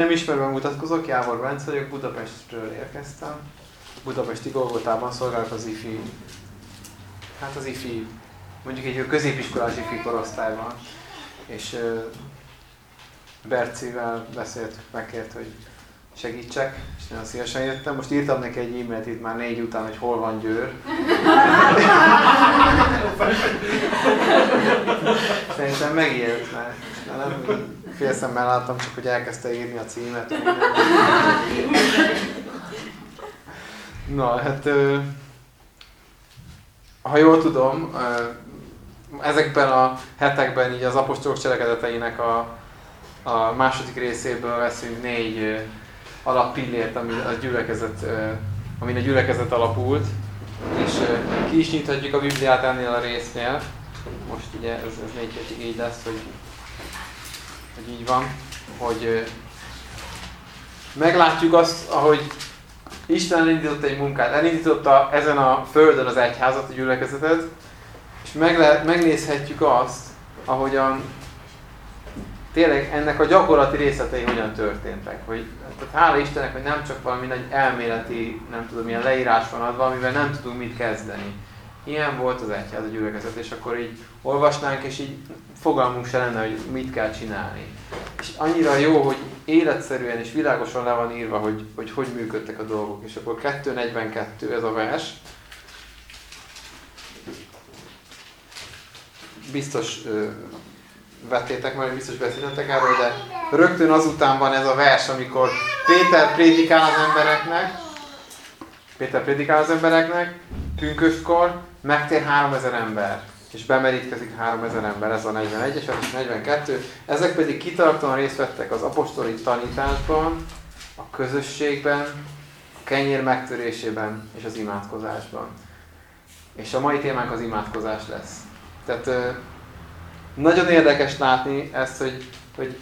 Nem ismerve mutatkozok, Jávor Bence vagyok, Budapestről érkeztem. Budapesti Golgotában szolgálok az IFI, hát az IFI, mondjuk egy középiskolás IFI korosztályban. És uh, Bercivel beszéltük, megkért, hogy segítsek, és nagyon szívesen jöttem. Most írtam neki egy e-mailt itt már négy után, hogy hol van Győr. Szerintem megélt, mert nem félszemmel láttam, csak hogy elkezdte írni a címet. Na, hát ha jól tudom, ezekben a hetekben így az apostolok cselekedeteinek a, a második részéből veszünk négy alappillért, ami a gyülekezet, amin a gyülekezet alapult, és ki is nyithatjuk a Bibliát ennél a résznél. Most ugye ez, ez négy hétig így lesz, hogy, hogy így van, hogy meglátjuk azt, ahogy Isten elindított egy munkát, elindította ezen a földön az egyházat, a gyülekezetet, és meg lehet, megnézhetjük azt, ahogyan tényleg ennek a gyakorlati részletei hogyan történtek. Hogy, tehát hála Istennek, hogy nem csak valami nagy elméleti, nem tudom, milyen leírás van adva, amivel nem tudunk mit kezdeni. Ilyen volt az egyház, a gyülekezet, és akkor így olvasnánk, és így fogalmunk se lenne, hogy mit kell csinálni. És annyira jó, hogy életszerűen és világosan le van írva, hogy hogy, hogy működtek a dolgok. És akkor 2.42 ez a vers. Biztos vettétek majd, biztos beszéltetek erről, de rögtön azután van ez a vers, amikor Péter prédikál az embereknek, Péter prédikál az embereknek, pünköstkor, megtér 3000 ember, és bemerítkezik 3000 ember, ez a 41-es, és 42. Ezek pedig kitartóan részt vettek az apostoli tanításban, a közösségben, a kenyér megtörésében és az imádkozásban. És a mai témánk az imádkozás lesz. Tehát nagyon érdekes látni ezt, hogy, hogy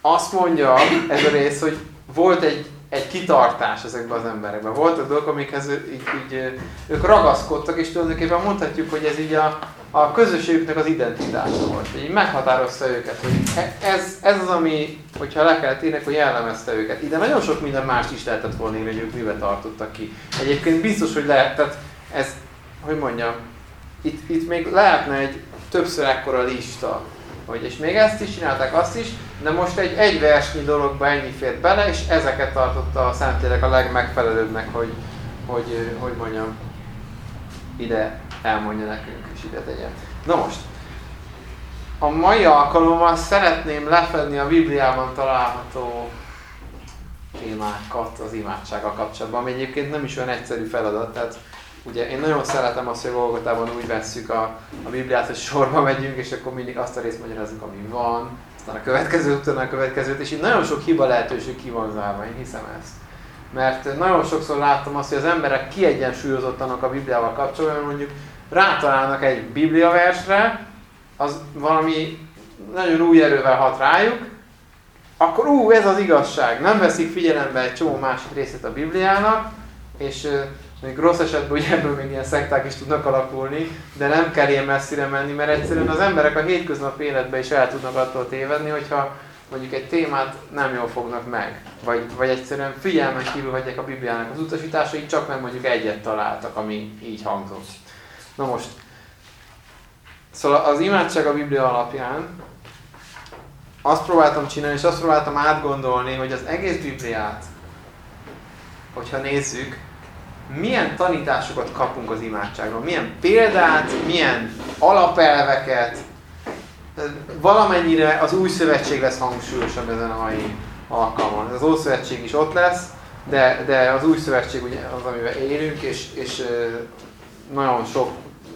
azt mondja ez a rész, hogy volt egy, egy kitartás ezekben az emberekben. Voltak dolgok, amikhez így, így, ők ragaszkodtak, és tulajdonképpen mondhatjuk, hogy ez így a, a közösségüknek az identitása volt. Így meghatározta őket, hogy e, ez, ez az, ami, hogyha le kellett írni, hogy jellemezte őket. Ide nagyon sok minden más is lehetett volna írni, hogy ők mivel tartottak ki. Egyébként biztos, hogy lehet, tehát ez, hogy mondjam, itt, itt még lehetne egy többször ekkora lista, hogy és még ezt is csinálták, azt is, de most egy egy versnyi dologba ennyi fért bele, és ezeket tartotta a Szentlélek a legmegfelelőbbnek, hogy, hogy, hogy mondjam, ide elmondja nekünk, és ide tegye. Na most, a mai alkalommal szeretném lefedni a Bibliában található témákat az imádsággal kapcsolatban, ami egyébként nem is olyan egyszerű feladat, tehát ugye én nagyon szeretem azt, hogy Golgotában úgy vesszük a, a Bibliát, hogy sorba megyünk, és akkor mindig azt a részt magyarázunk, ami van, aztán a következő, utána a következőt, és így nagyon sok hiba lehetőség ki én hiszem ezt. Mert nagyon sokszor láttam azt, hogy az emberek kiegyensúlyozottanak a Bibliával kapcsolatban, mondjuk rátalálnak egy Biblia versre, az valami nagyon új erővel hat rájuk, akkor ú, ez az igazság. Nem veszik figyelembe egy csomó másik részét a Bibliának, és még rossz esetben ugye ebből még ilyen szekták is tudnak alakulni, de nem kell ilyen messzire menni, mert egyszerűen az emberek a hétköznapi életben is el tudnak attól tévedni, hogyha mondjuk egy témát nem jól fognak meg, vagy, vagy egyszerűen figyelmen kívül hagyják a Bibliának az utasításait, csak meg mondjuk egyet találtak, ami így hangzott. Na most, szóval az imádság a Biblia alapján azt próbáltam csinálni, és azt próbáltam átgondolni, hogy az egész Bibliát, hogyha nézzük, milyen tanításokat kapunk az imádságról, milyen példát, milyen alapelveket, valamennyire az új szövetség lesz hangsúlyosabb ezen a mai alkalmon. Az Ószövetség is ott lesz, de, de az új szövetség ugye az, amivel élünk, és, és nagyon sok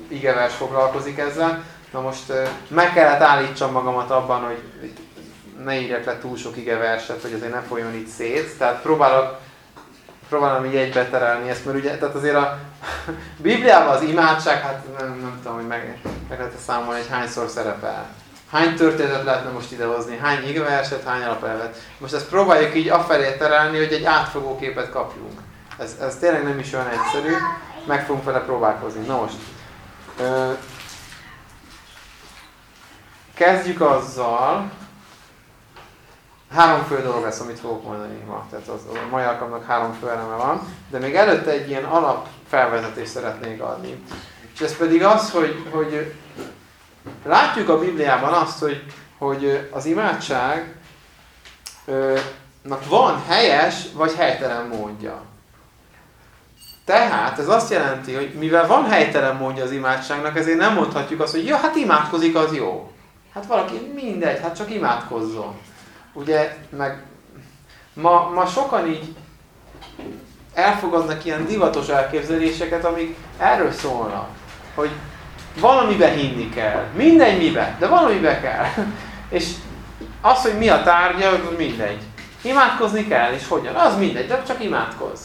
igevers foglalkozik ezzel. Na most meg kellett állítsam magamat abban, hogy ne írjak le túl sok igeverset, hogy azért ne folyjon itt szét. Tehát próbálok próbálom így egybe terelni ezt, mert ugye, tehát azért a Bibliában az imádság, hát nem, nem tudom, hogy meg, meg lehet számolni, hogy hányszor szerepel. Hány történetet lehetne most idehozni, hány igazságot, hány alapelvet. Most ezt próbáljuk így afelé terelni, hogy egy átfogó képet kapjunk. Ez, ez tényleg nem is olyan egyszerű, meg fogunk vele próbálkozni. Na most, kezdjük azzal, három fő dolog lesz, amit fogok mondani ma. Tehát az, a mai alkalomnak három fő eleme van, de még előtte egy ilyen alap felvezetést szeretnék adni. És ez pedig az, hogy, hogy látjuk a Bibliában azt, hogy, hogy az imádságnak van helyes vagy helytelen módja. Tehát ez azt jelenti, hogy mivel van helytelen módja az imádságnak, ezért nem mondhatjuk azt, hogy ja, hát imádkozik, az jó. Hát valaki mindegy, hát csak imádkozzon. Ugye, meg ma, ma sokan így elfogadnak ilyen divatos elképzeléseket, amik erről szólnak, hogy valamibe hinni kell. Mindegy mibe, de valamibe kell. És az, hogy mi a tárgya, az mindegy. Imádkozni kell, és hogyan? Az mindegy, de csak imádkozz.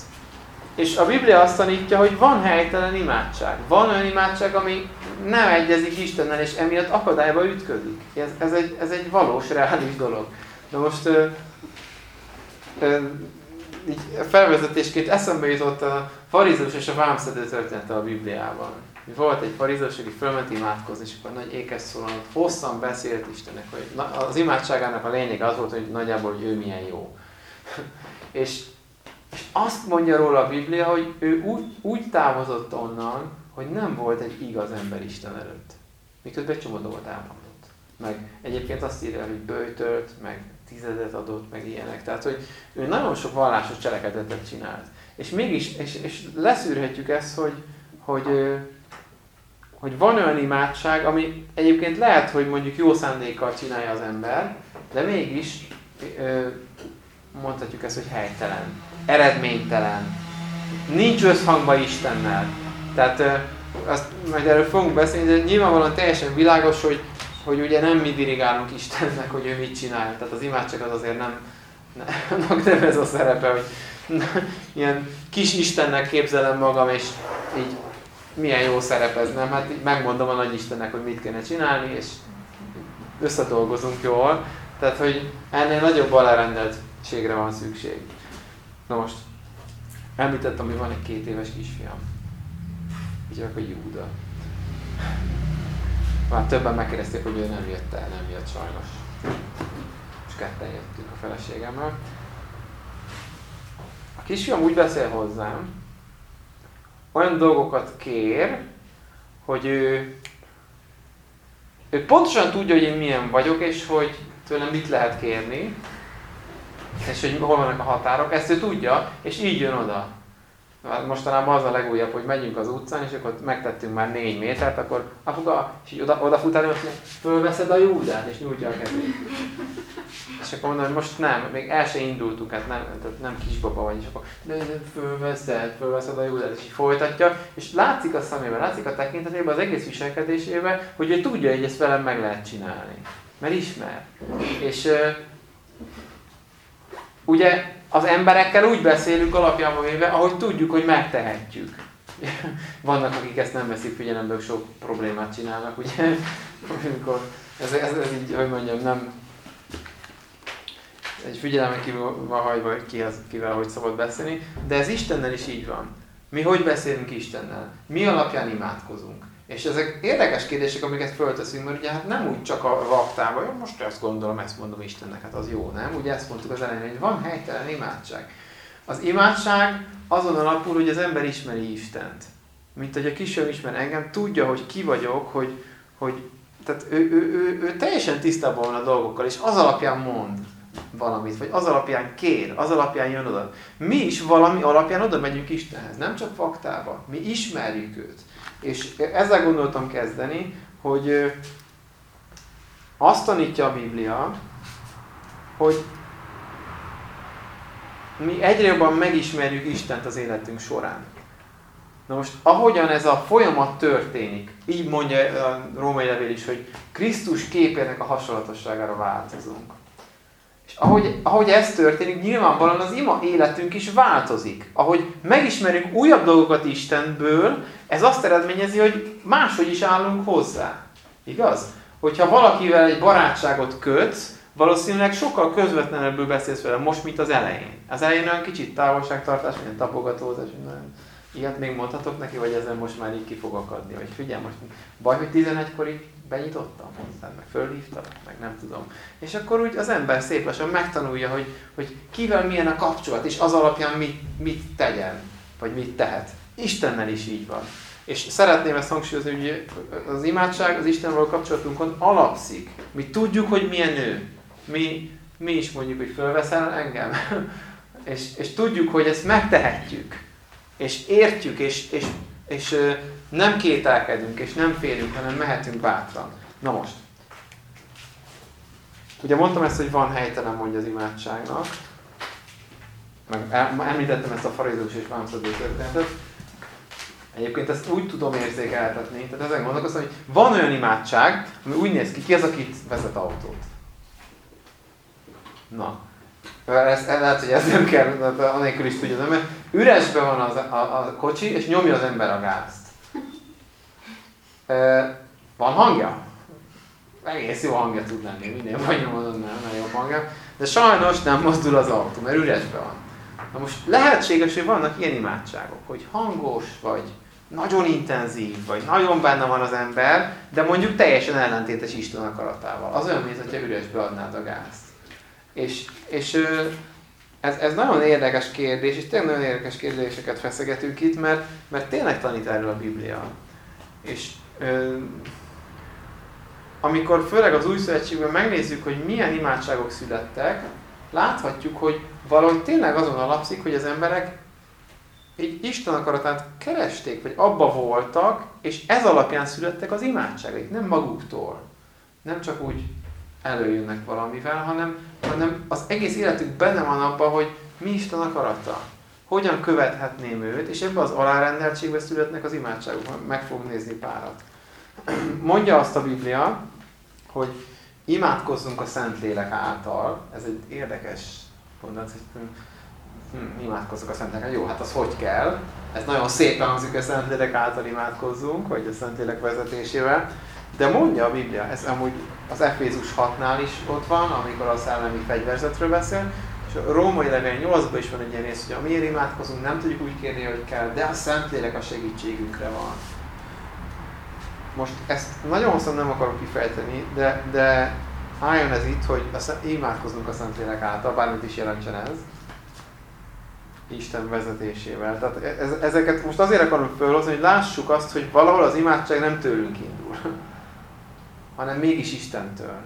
És a Biblia azt tanítja, hogy van helytelen imádság. Van olyan imádság, ami nem egyezik Istennel, és emiatt akadályba ütközik. Ez, ez, egy, ez egy valós, reális dolog. De most ö, ö, így felvezetésként eszembe jutott a farizeus és a vámszedő története a Bibliában. Volt egy farizeus, aki fölment imádkozni, és akkor nagy ékes szólalmat hosszan beszélt Istennek, hogy az imádságának a lényeg az volt, hogy nagyjából, hogy ő milyen jó. és, és azt mondja róla a Biblia, hogy ő úgy, úgy távozott onnan, hogy nem volt egy igaz ember Isten előtt. Miközben egy csomó dolgot elmondott. Meg egyébként azt írja, hogy bőjtölt, meg tizedet adott, meg ilyenek. Tehát, hogy ő nagyon sok vallásos cselekedetet csinált. És mégis, és, és leszűrhetjük ezt, hogy, hogy, hogy van olyan imádság, ami egyébként lehet, hogy mondjuk jó szándékkal csinálja az ember, de mégis mondhatjuk ezt, hogy helytelen, eredménytelen, nincs összhangban Istennel. Tehát azt majd erről fogunk beszélni, de nyilvánvalóan teljesen világos, hogy, hogy ugye nem mi dirigálunk Istennek, hogy ő mit csinál. Tehát az imádság az azért nem, nem, nem ez a szerepe, hogy ilyen kis Istennek képzelem magam, és így milyen jó szerep ez, nem? Hát megmondom a nagy Istennek, hogy mit kéne csinálni, és összedolgozunk jól. Tehát, hogy ennél nagyobb alárendeltségre van szükség. Na most, említettem, hogy van egy két éves kisfiam. Így a Júda. Már többen megkérdezték, hogy ő nem jött el, nem jött sajnos. És ketten jöttünk a feleségemmel. A kisfiam úgy beszél hozzám, olyan dolgokat kér, hogy ő, ő pontosan tudja, hogy én milyen vagyok, és hogy tőlem mit lehet kérni, és hogy hol vannak a határok, ezt ő tudja, és így jön oda. Hát mostanában az a legújabb, hogy megyünk az utcán, és akkor megtettünk már négy métert, akkor apuka, és így oda, odafutálni, hogy fölveszed a júdát, és nyújtja a kezét. És akkor mondom, hogy most nem, még el se indultunk, hát nem, tehát nem kisbaba vagy, és akkor de, de fölveszed, fölveszed a júdát, és így folytatja, és látszik a szemében, látszik a tekintetében, az egész viselkedésében, hogy ő tudja, hogy ezt velem meg lehet csinálni. Mert ismer. És ugye az emberekkel úgy beszélünk alapjában véve, ahogy tudjuk, hogy megtehetjük. Vannak, akik ezt nem veszik figyelembe, sok problémát csinálnak, ugye? Amikor ez, ez, ez így, hogy mondjam, nem egy figyelme kívül van hagyva, hogy ki az, kivel hogy szabad beszélni, de ez Istennel is így van. Mi hogy beszélünk Istennel? Mi alapján imádkozunk? És ezek érdekes kérdések, amiket fölteszünk, mert ugye hát nem úgy csak a raktában, hogy most ezt gondolom, ezt mondom Istennek, hát az jó, nem? Ugye ezt mondtuk az elején, hogy van helytelen imádság. Az imádság azon alapul, hogy az ember ismeri Istent. Mint hogy a kisfiam ismer engem, tudja, hogy ki vagyok, hogy, hogy tehát ő, ő, ő, ő teljesen tisztában van a dolgokkal, és az alapján mond valamit, vagy az alapján kér, az alapján jön oda. Mi is valami alapján oda megyünk Istenhez, nem csak faktába. Mi ismerjük őt. És ezzel gondoltam kezdeni, hogy azt tanítja a Biblia, hogy mi egyre jobban megismerjük Istent az életünk során. Na most, ahogyan ez a folyamat történik, így mondja a római levél is, hogy Krisztus képének a hasonlatosságára változunk. És ahogy, ahogy ez történik, nyilvánvalóan az ima életünk is változik. Ahogy megismerünk újabb dolgokat Istenből, ez azt eredményezi, hogy máshogy is állunk hozzá. Igaz? Hogyha valakivel egy barátságot kötsz, valószínűleg sokkal közvetlenebbül beszélsz vele most, mint az elején. Az elején olyan kicsit távolságtartás, milyen tapogatózás, minden. Ilyet még mondhatok neki, vagy ezen most már így ki fog akadni. Vagy figyelj, most baj, hogy 11-kor így benyitottam hozzá, meg fölhívtalak, meg nem tudom. És akkor úgy az ember szép lassan megtanulja, hogy, hogy kivel milyen a kapcsolat, és az alapján mit, mit tegyen, vagy mit tehet. Istennel is így van. És szeretném ezt hangsúlyozni, hogy az imádság az Isten való kapcsolatunkon alapszik. Mi tudjuk, hogy milyen ő. Mi, mi is mondjuk, hogy fölveszel engem. és, és tudjuk, hogy ezt megtehetjük. És értjük, és, és, és nem kételkedünk, és nem félünk, hanem mehetünk bátran. Na most. Ugye mondtam ezt, hogy van helytelen mondja az imádságnak. Meg említettem ezt a farizós és vámszadó történetet. Egyébként ezt úgy tudom érzékeltetni, tehát ezen gondolkozom, hogy van olyan imádság, ami úgy néz ki, ki az, aki vezet autót. Na, ez, lehet, hogy ez nem kell, anélkül is tudja, mert üresben van az, a, a kocsi, és nyomja az ember a gázt. Van hangja? Egész jó hangja tud lenni, minél nyomod, nem, nagyon hangja. De sajnos nem mozdul az autó, mert üresben van. Na most lehetséges, hogy vannak ilyen imádságok, hogy hangos, vagy nagyon intenzív, vagy nagyon benne van az ember, de mondjuk teljesen ellentétes Isten akaratával. Az olyan, mintha üresbe adnád a gázt. És, és ez, ez nagyon érdekes kérdés, és tényleg nagyon érdekes kérdéseket feszegetünk itt, mert, mert tényleg tanít erről a Biblia. És amikor főleg az új szövetségben megnézzük, hogy milyen imádságok születtek, láthatjuk, hogy valahogy tényleg azon alapszik, hogy az emberek egy Isten akaratát keresték, vagy abba voltak, és ez alapján születtek az imádságaik, nem maguktól. Nem csak úgy előjönnek valamivel, hanem, hanem az egész életük benne van abban, hogy mi Isten akarata. Hogyan követhetném őt, és ebben az alárendeltségbe születnek az imádságok. Meg fogunk nézni párat. Mondja azt a Biblia, hogy imádkozzunk a Szentlélek által. Ez egy érdekes mondat, hogy hm, imádkozzunk a Szentlélek. Jó, hát az hogy kell? Ez nagyon szépen hangzik, a Szentlélek által imádkozzunk, vagy a Szentlélek vezetésével. De mondja a Biblia, ez amúgy az Efézus 6-nál is ott van, amikor a szellemi fegyverzetről beszél, és a római levél 8-ban is van egy ilyen rész, hogy amiért imádkozunk, nem tudjuk úgy kérni, hogy kell, de a Szentlélek a segítségünkre van. Most ezt nagyon hosszan nem akarok kifejteni, de, de álljon ez itt, hogy a, imádkozunk a Szentlélek által, bármit is jelentsen ez. Isten vezetésével. Tehát ez, ezeket most azért akarom fölhozni, hogy lássuk azt, hogy valahol az imádság nem tőlünk indul hanem mégis Istentől.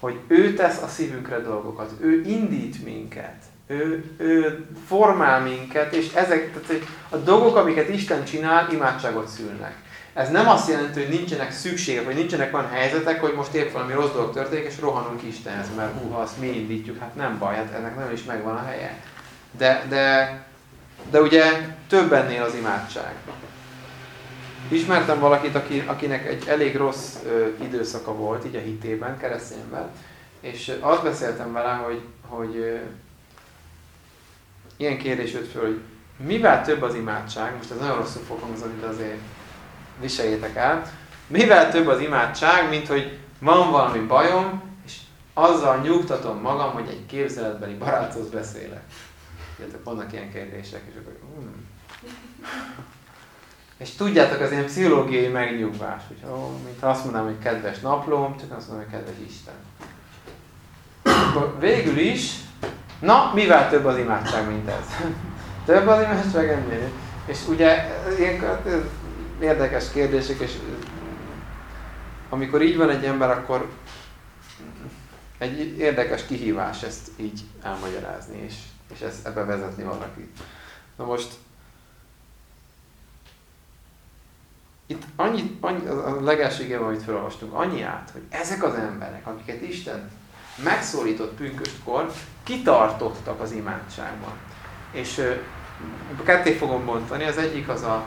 Hogy ő tesz a szívünkre dolgokat, ő indít minket, ő, ő formál minket, és ezek, tehát a dolgok, amiket Isten csinál, imádságot szülnek. Ez nem azt jelenti, hogy nincsenek szükségek, vagy nincsenek olyan helyzetek, hogy most épp valami rossz dolog történik, és rohanunk Istenhez, mert hú, ha azt mi indítjuk, hát nem baj, hát ennek nem is megvan a helye. De, de, de ugye több ennél az imádság. Ismertem valakit, aki, akinek egy elég rossz időszaka volt így a hitében, keresztényben, és azt beszéltem vele, hogy, hogy ilyen kérdés jött föl, hogy mivel több az imádság, most ez nagyon rosszul fog hangzani, de azért viseljétek el, mivel több az imádság, mint hogy van valami bajom, és azzal nyugtatom magam, hogy egy képzeletbeli baráthoz beszélek. Tudjátok, vannak ilyen kérdések, és akkor hmm. És tudjátok, az ilyen pszichológiai megnyugvás, hogy ó, mint azt mondanám, hogy kedves naplóm, csak azt mondom, hogy kedves Isten. Akkor végül is, na, mivel több az imádság, mint ez? több az imádság ennél. És ugye ilyen érdekes kérdések, és amikor így van egy ember, akkor egy érdekes kihívás ezt így elmagyarázni, és, és ezt ebbe vezetni valakit. Na most itt annyi, annyi a legelső igében, amit felolvastunk, annyi át, hogy ezek az emberek, akiket Isten megszólított pünköstkor, kitartottak az imádságban. És ketté fogom bontani, az egyik az a,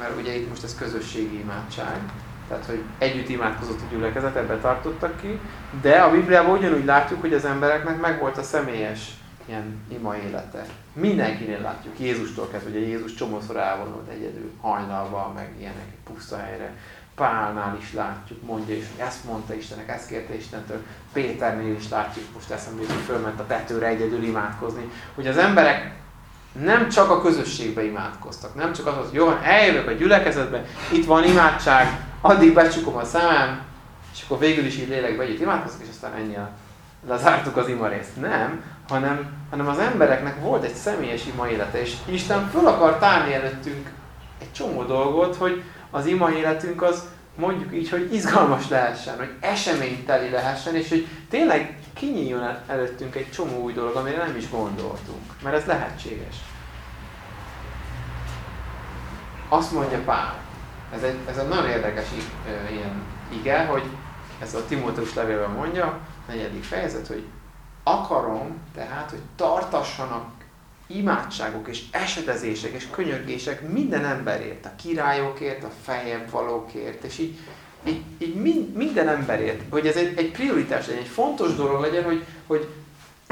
mert ugye itt most ez közösségi imádság, tehát hogy együtt imádkozott a gyülekezet, ebben tartottak ki, de a Bibliában ugyanúgy látjuk, hogy az embereknek megvolt a személyes ilyen ima élete. Mindenkinél látjuk, Jézustól kezdve, ugye Jézus csomószor elvonult egyedül, hajnalban, meg ilyenek, puszta helyre. Pálnál is látjuk, mondja is, hogy ezt mondta Istennek, ezt kérte Istentől. Péternél is látjuk, most eszembe hogy fölment a tetőre egyedül imádkozni. Hogy az emberek nem csak a közösségbe imádkoztak, nem csak az, hogy jó, eljövök a gyülekezetbe, itt van imádság, addig becsukom a szemem, és akkor végül is így lélekbe együtt imádkozok, és aztán ennyi a lezártuk az ima részt. Nem, hanem, hanem az embereknek volt egy személyes ima élete, és Isten föl akar tárni előttünk egy csomó dolgot, hogy az ima életünk az mondjuk így, hogy izgalmas lehessen, hogy eseményteli lehessen, és hogy tényleg kinyíljon előttünk egy csomó új dolog, amire nem is gondoltunk, mert ez lehetséges. Azt mondja Pál, ez egy, ez egy nagyon érdekes ilyen ige, hogy ez a Timóteus levélben mondja, negyedik fejezet, hogy akarom tehát, hogy tartassanak imádságok és esetezések és könyörgések minden emberért, a királyokért, a fejebb valókért, és így, így, így minden emberért, hogy ez egy, egy prioritás legyen, egy fontos dolog legyen, hogy, hogy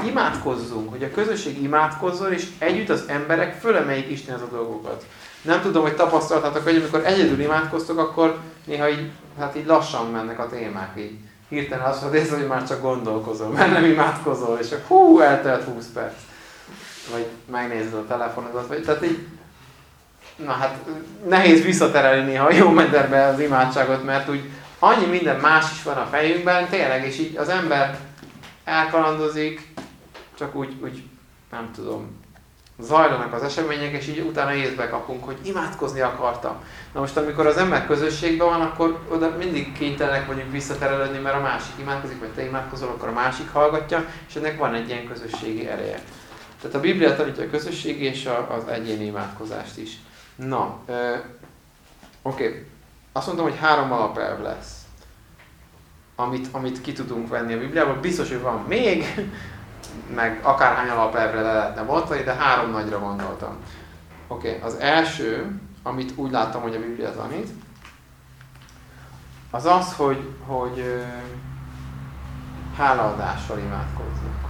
imádkozzunk, hogy a közösség imádkozzon, és együtt az emberek fölemeljék Isten az a dolgokat. Nem tudom, hogy tapasztaltátok, hogy amikor egyedül imádkoztok, akkor néha így, hát így lassan mennek a témák, így hirtelen azt mondod, hogy már csak gondolkozol, mert nem imádkozol, és akkor hú, eltelt 20 perc. Vagy megnézed a telefonodat, vagy tehát így, na hát nehéz visszaterelni néha a jó mederbe az imádságot, mert úgy annyi minden más is van a fejünkben, tényleg, és így az ember elkalandozik, csak úgy, úgy nem tudom, zajlanak az események, és így utána észbe kapunk, hogy imádkozni akartam. Na most, amikor az ember közösségben van, akkor oda mindig kénytelenek vagyunk visszaterelődni, mert a másik imádkozik, vagy te imádkozol, akkor a másik hallgatja, és ennek van egy ilyen közösségi ereje. Tehát a Biblia tanítja a közösségi és az egyéni imádkozást is. Na, oké. Okay. Azt mondtam, hogy három alapelv lesz, amit, amit ki tudunk venni a Bibliából. Biztos, hogy van még, meg akárhány alapelvre le lehetne bontani, de három nagyra gondoltam. Oké, okay. az első, amit úgy láttam, hogy a Biblia tanít, az az, hogy, hogy hálaadással imádkozzunk.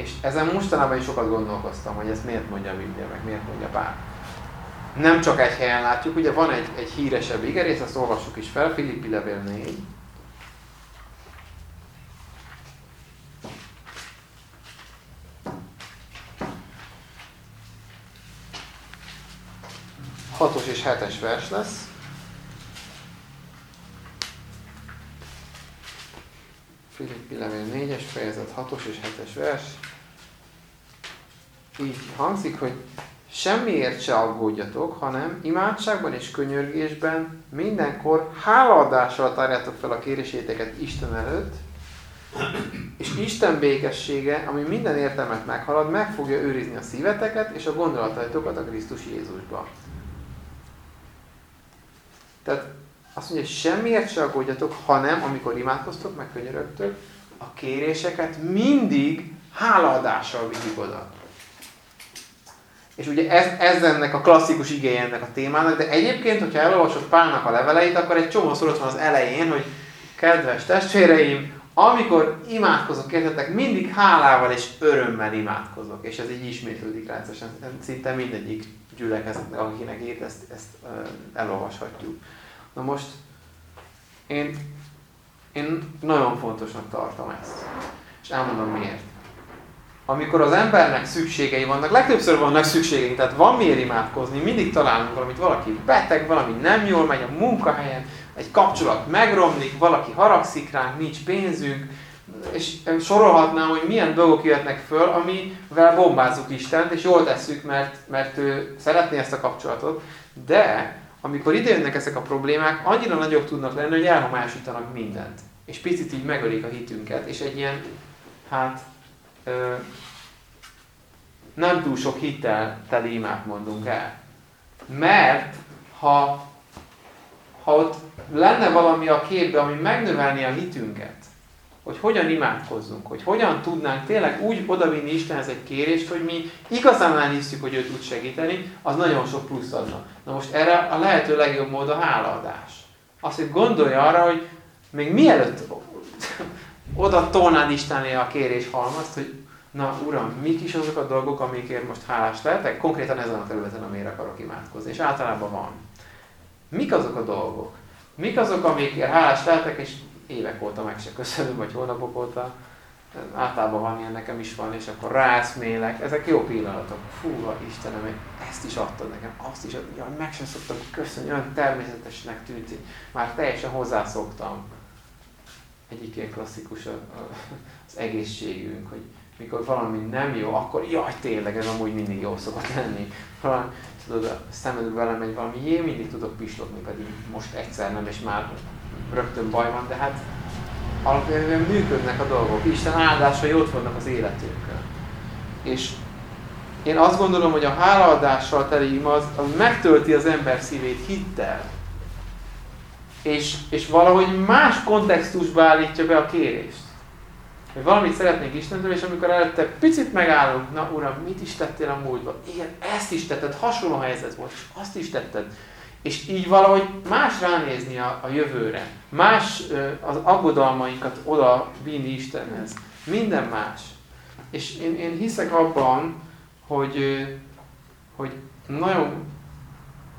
És ezen mostanában is sokat gondolkoztam, hogy ezt miért mondja a Biblia, meg miért mondja Pál. Nem csak egy helyen látjuk, ugye van egy, egy híresebb igerész, azt olvassuk is fel, Filippi levél 4, hatos és hetes vers lesz. Filippi levél 4-es fejezet, 6-os és 7-es vers. Így hangzik, hogy semmiért se aggódjatok, hanem imádságban és könyörgésben mindenkor hálaadással tárjátok fel a kéréséteket Isten előtt, és Isten békessége, ami minden értelmet meghalad, meg fogja őrizni a szíveteket és a gondolataitokat a Krisztus Jézusba. Tehát azt mondja, hogy semmiért se aggódjatok, hanem amikor imádkoztok, meg könyörögtök, a kéréseket mindig hálaadással vigyük oda. És ugye ez, ez ennek a klasszikus igéje ennek a témának, de egyébként, hogyha elolvasod Pálnak a leveleit, akkor egy csomószor ott van az elején, hogy kedves testvéreim, amikor imádkozok, értetek, mindig hálával és örömmel imádkozok. És ez így ismétlődik rendszeresen, szinte mindegyik gyülekezetnek, akinek írt, ezt, ezt elolvashatjuk. Na most én, én nagyon fontosnak tartom ezt. És elmondom miért. Amikor az embernek szükségei vannak, legtöbbször vannak szükségei, tehát van miért imádkozni, mindig találunk valamit, valaki beteg, valami nem jól megy a munkahelyen, egy kapcsolat megromlik, valaki haragszik ránk, nincs pénzünk, és sorolhatnám, hogy milyen dolgok jöhetnek föl, amivel bombázzuk Istent, és jól tesszük, mert, mert ő szeretné ezt a kapcsolatot, de amikor idejönnek ezek a problémák, annyira nagyok tudnak lenni, hogy elhomályosítanak mindent. És picit így megölik a hitünket, és egy ilyen, hát, ö, nem túl sok hittel teli imát mondunk el. Mert ha, ha ott lenne valami a képbe, ami megnövelni a hitünket, hogy hogyan imádkozzunk, hogy hogyan tudnánk tényleg úgy odavinni Istenhez egy kérést, hogy mi igazán elhiszük, hogy ő tud segíteni, az nagyon sok plusz adna. Na most erre a lehető legjobb mód a hálaadás. Azt, hogy gondolj arra, hogy még mielőtt oda tolnád Istenné a kérés halmazt, hogy na Uram, mik is azok a dolgok, amikért most hálás lehetek? Konkrétan ezen a területen, amire akarok imádkozni. És általában van. Mik azok a dolgok? Mik azok, amikért hálás lehetek, és évek óta meg se köszönöm, vagy hónapok óta. általában van ilyen, nekem is van, és akkor ráeszmélek. Ezek jó pillanatok. Fú, Istenem, ezt is adtad nekem, azt is adtad. Jaj, meg sem szoktam köszönni, olyan természetesnek tűnt, már teljesen hozzászoktam. Egyik ilyen klasszikus az egészségünk, hogy mikor valami nem jó, akkor jaj, tényleg, ez amúgy mindig jó szokott lenni. Valami, tudod, a szemed megy valami, jé, mindig tudok pislogni, pedig most egyszer nem, és már rögtön baj van, de hát alapvetően működnek a dolgok. Isten áldásai ott vannak az életünkön. És én azt gondolom, hogy a hálaadással teli ima az, az megtölti az ember szívét hittel. És, és valahogy más kontextusba állítja be a kérést. Hogy valamit szeretnék Istentől, és amikor előtte picit megállunk, na Uram, mit is tettél a múltban? Igen, ezt is tetted, hasonló helyzet volt, és azt is tetted. És így valahogy más ránézni a, a jövőre, más az aggodalmainkat oda vinni Istenhez. Minden más. És én, én hiszek abban, hogy, hogy nagyon,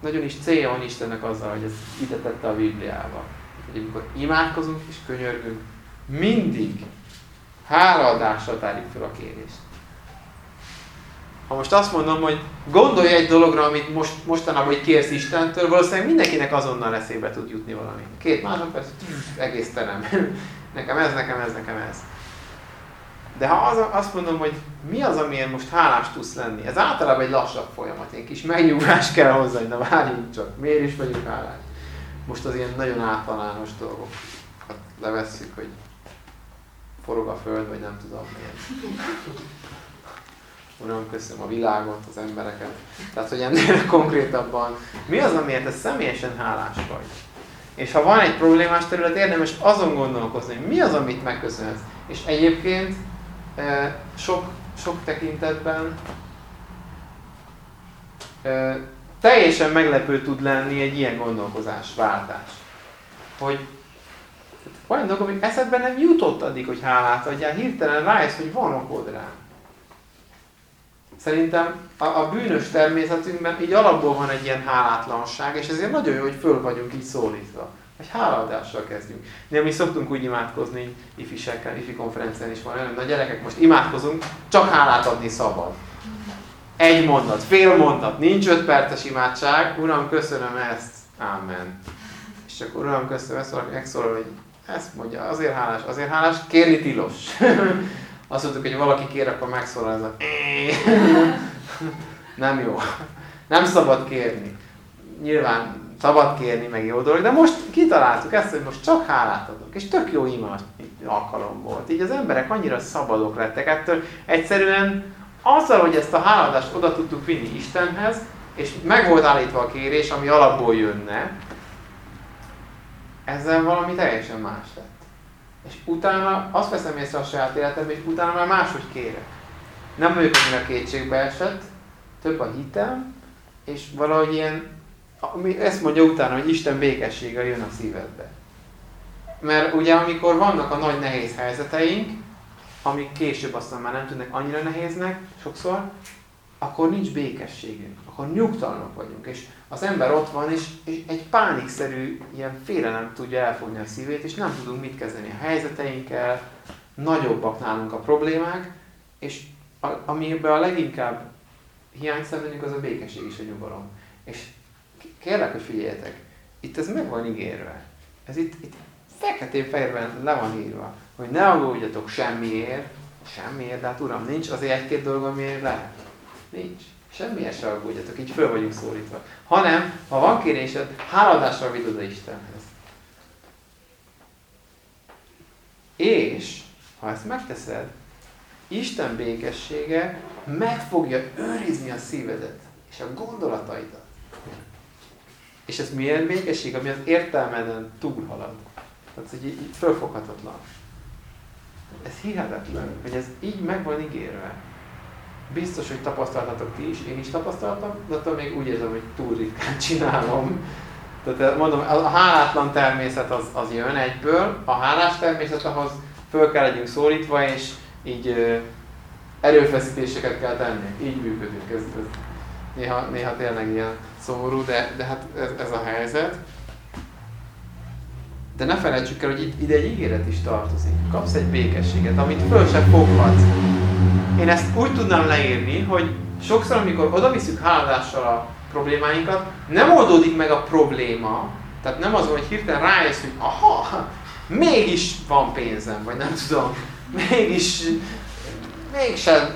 nagyon is célja van Istennek azzal, hogy ez ide tette a Bibliába. Hogy amikor imádkozunk és könyörgünk, mindig hálaadással tárjuk fel a kérést. Ha most azt mondom, hogy gondolj egy dologra, amit most, mostanában hogy kérsz Istentől, valószínűleg mindenkinek azonnal eszébe tud jutni valami. Két másodperc, egész terem. nekem ez, nekem ez, nekem ez. De ha az, azt mondom, hogy mi az, amiért most hálás tudsz lenni, ez általában egy lassabb folyamat, egy kis megnyugvás kell hozzá, hogy na várjunk csak, miért is vagyunk hálás. Most az ilyen nagyon általános dolgokat levesszük, hogy forog a föld, vagy nem tudom miért. Uram, köszönöm a világot, az embereket. Tehát, hogy ennél konkrétabban, mi az, amiért te személyesen hálás vagy? És ha van egy problémás terület, érdemes azon gondolkozni, hogy mi az, amit megköszönhetsz. És egyébként e, sok, sok tekintetben e, teljesen meglepő tud lenni egy ilyen gondolkozás, váltás. Hogy olyan dolgok, hogy eszedben nem jutott addig, hogy hálát adjál, hirtelen rájössz, hogy van okod rá. Szerintem a, a bűnös természetünkben így alapból van egy ilyen hálátlanság, és ezért nagyon jó, hogy föl vagyunk így szólítva. Egy hálaadással kezdjünk. Néha mi szoktunk úgy imádkozni, ifisekkel, ifi konferencián is van olyan, na gyerekek, most imádkozunk, csak hálát adni szabad. Egy mondat, fél mondat, nincs öt perces imádság, Uram, köszönöm ezt, Amen. És akkor Uram, köszönöm ezt, megszólal, hogy ezt mondja, azért hálás, azért hálás, kérni tilos. Azt mondtuk, hogy valaki kér, akkor megszólal ez a nem jó. Nem szabad kérni. Nyilván szabad kérni, meg jó dolog, de most kitaláltuk ezt, hogy most csak hálát adok. És tök jó ima alkalom volt. Így az emberek annyira szabadok lettek ettől. Egyszerűen azzal, hogy ezt a háladást oda tudtuk vinni Istenhez, és meg volt állítva a kérés, ami alapból jönne, ezzel valami teljesen más lett. És utána azt veszem észre a saját életemben, és utána már máshogy kérek. Nem vagyok annyira kétségbe esett, több a hitem, és valahogy ilyen, ezt mondja utána, hogy Isten békessége jön a szívedbe. Mert ugye amikor vannak a nagy nehéz helyzeteink, amik később aztán már nem tűnnek annyira nehéznek, sokszor, akkor nincs békességünk, akkor nyugtalanok vagyunk, és az ember ott van, és, és egy pánikszerű ilyen félelem tudja elfogni a szívét, és nem tudunk mit kezdeni a helyzeteinkkel, nagyobbak nálunk a problémák, és a, amiben a leginkább hiány szenvedünk, az a békesség és a nyugalom. És kérlek, hogy figyeljetek, itt ez meg van ígérve. Ez itt, itt feketén-fehérben le van írva, hogy ne aggódjatok semmiért, semmiért, de hát uram, nincs azért egy-két dolog, amiért lehet. Nincs. Semmiért se aggódjatok, így föl vagyunk szólítva. Hanem, ha van kérésed, háladással vidd oda Istenhez. És, ha ezt megteszed, Isten békessége meg fogja őrizni a szívedet és a gondolataidat. És ez milyen békesség, ami az értelmeden túlhalad. Tehát, hogy így, így fölfoghatatlan. Ez hihetetlen, hogy ez így meg van ígérve biztos, hogy tapasztaltatok ti is, én is tapasztaltam, de attól még úgy érzem, hogy túl ritkán csinálom. Tehát mondom, a hálátlan természet az, az jön egyből, a hálás természet ahhoz föl kell legyünk szólítva, és így ö, erőfeszítéseket kell tenni. Így működik. Ez, ez néha, néha tényleg ilyen szomorú, de, de hát ez, ez a helyzet. De ne felejtsük el, hogy ide egy ígéret is tartozik. Kapsz egy békességet, amit föl sem foghatsz. Én ezt úgy tudnám leírni, hogy sokszor, amikor oda viszük háladással a problémáinkat, nem oldódik meg a probléma, tehát nem az, hogy hirtelen rájössz, hogy aha, mégis van pénzem, vagy nem tudom, mégis, mégsem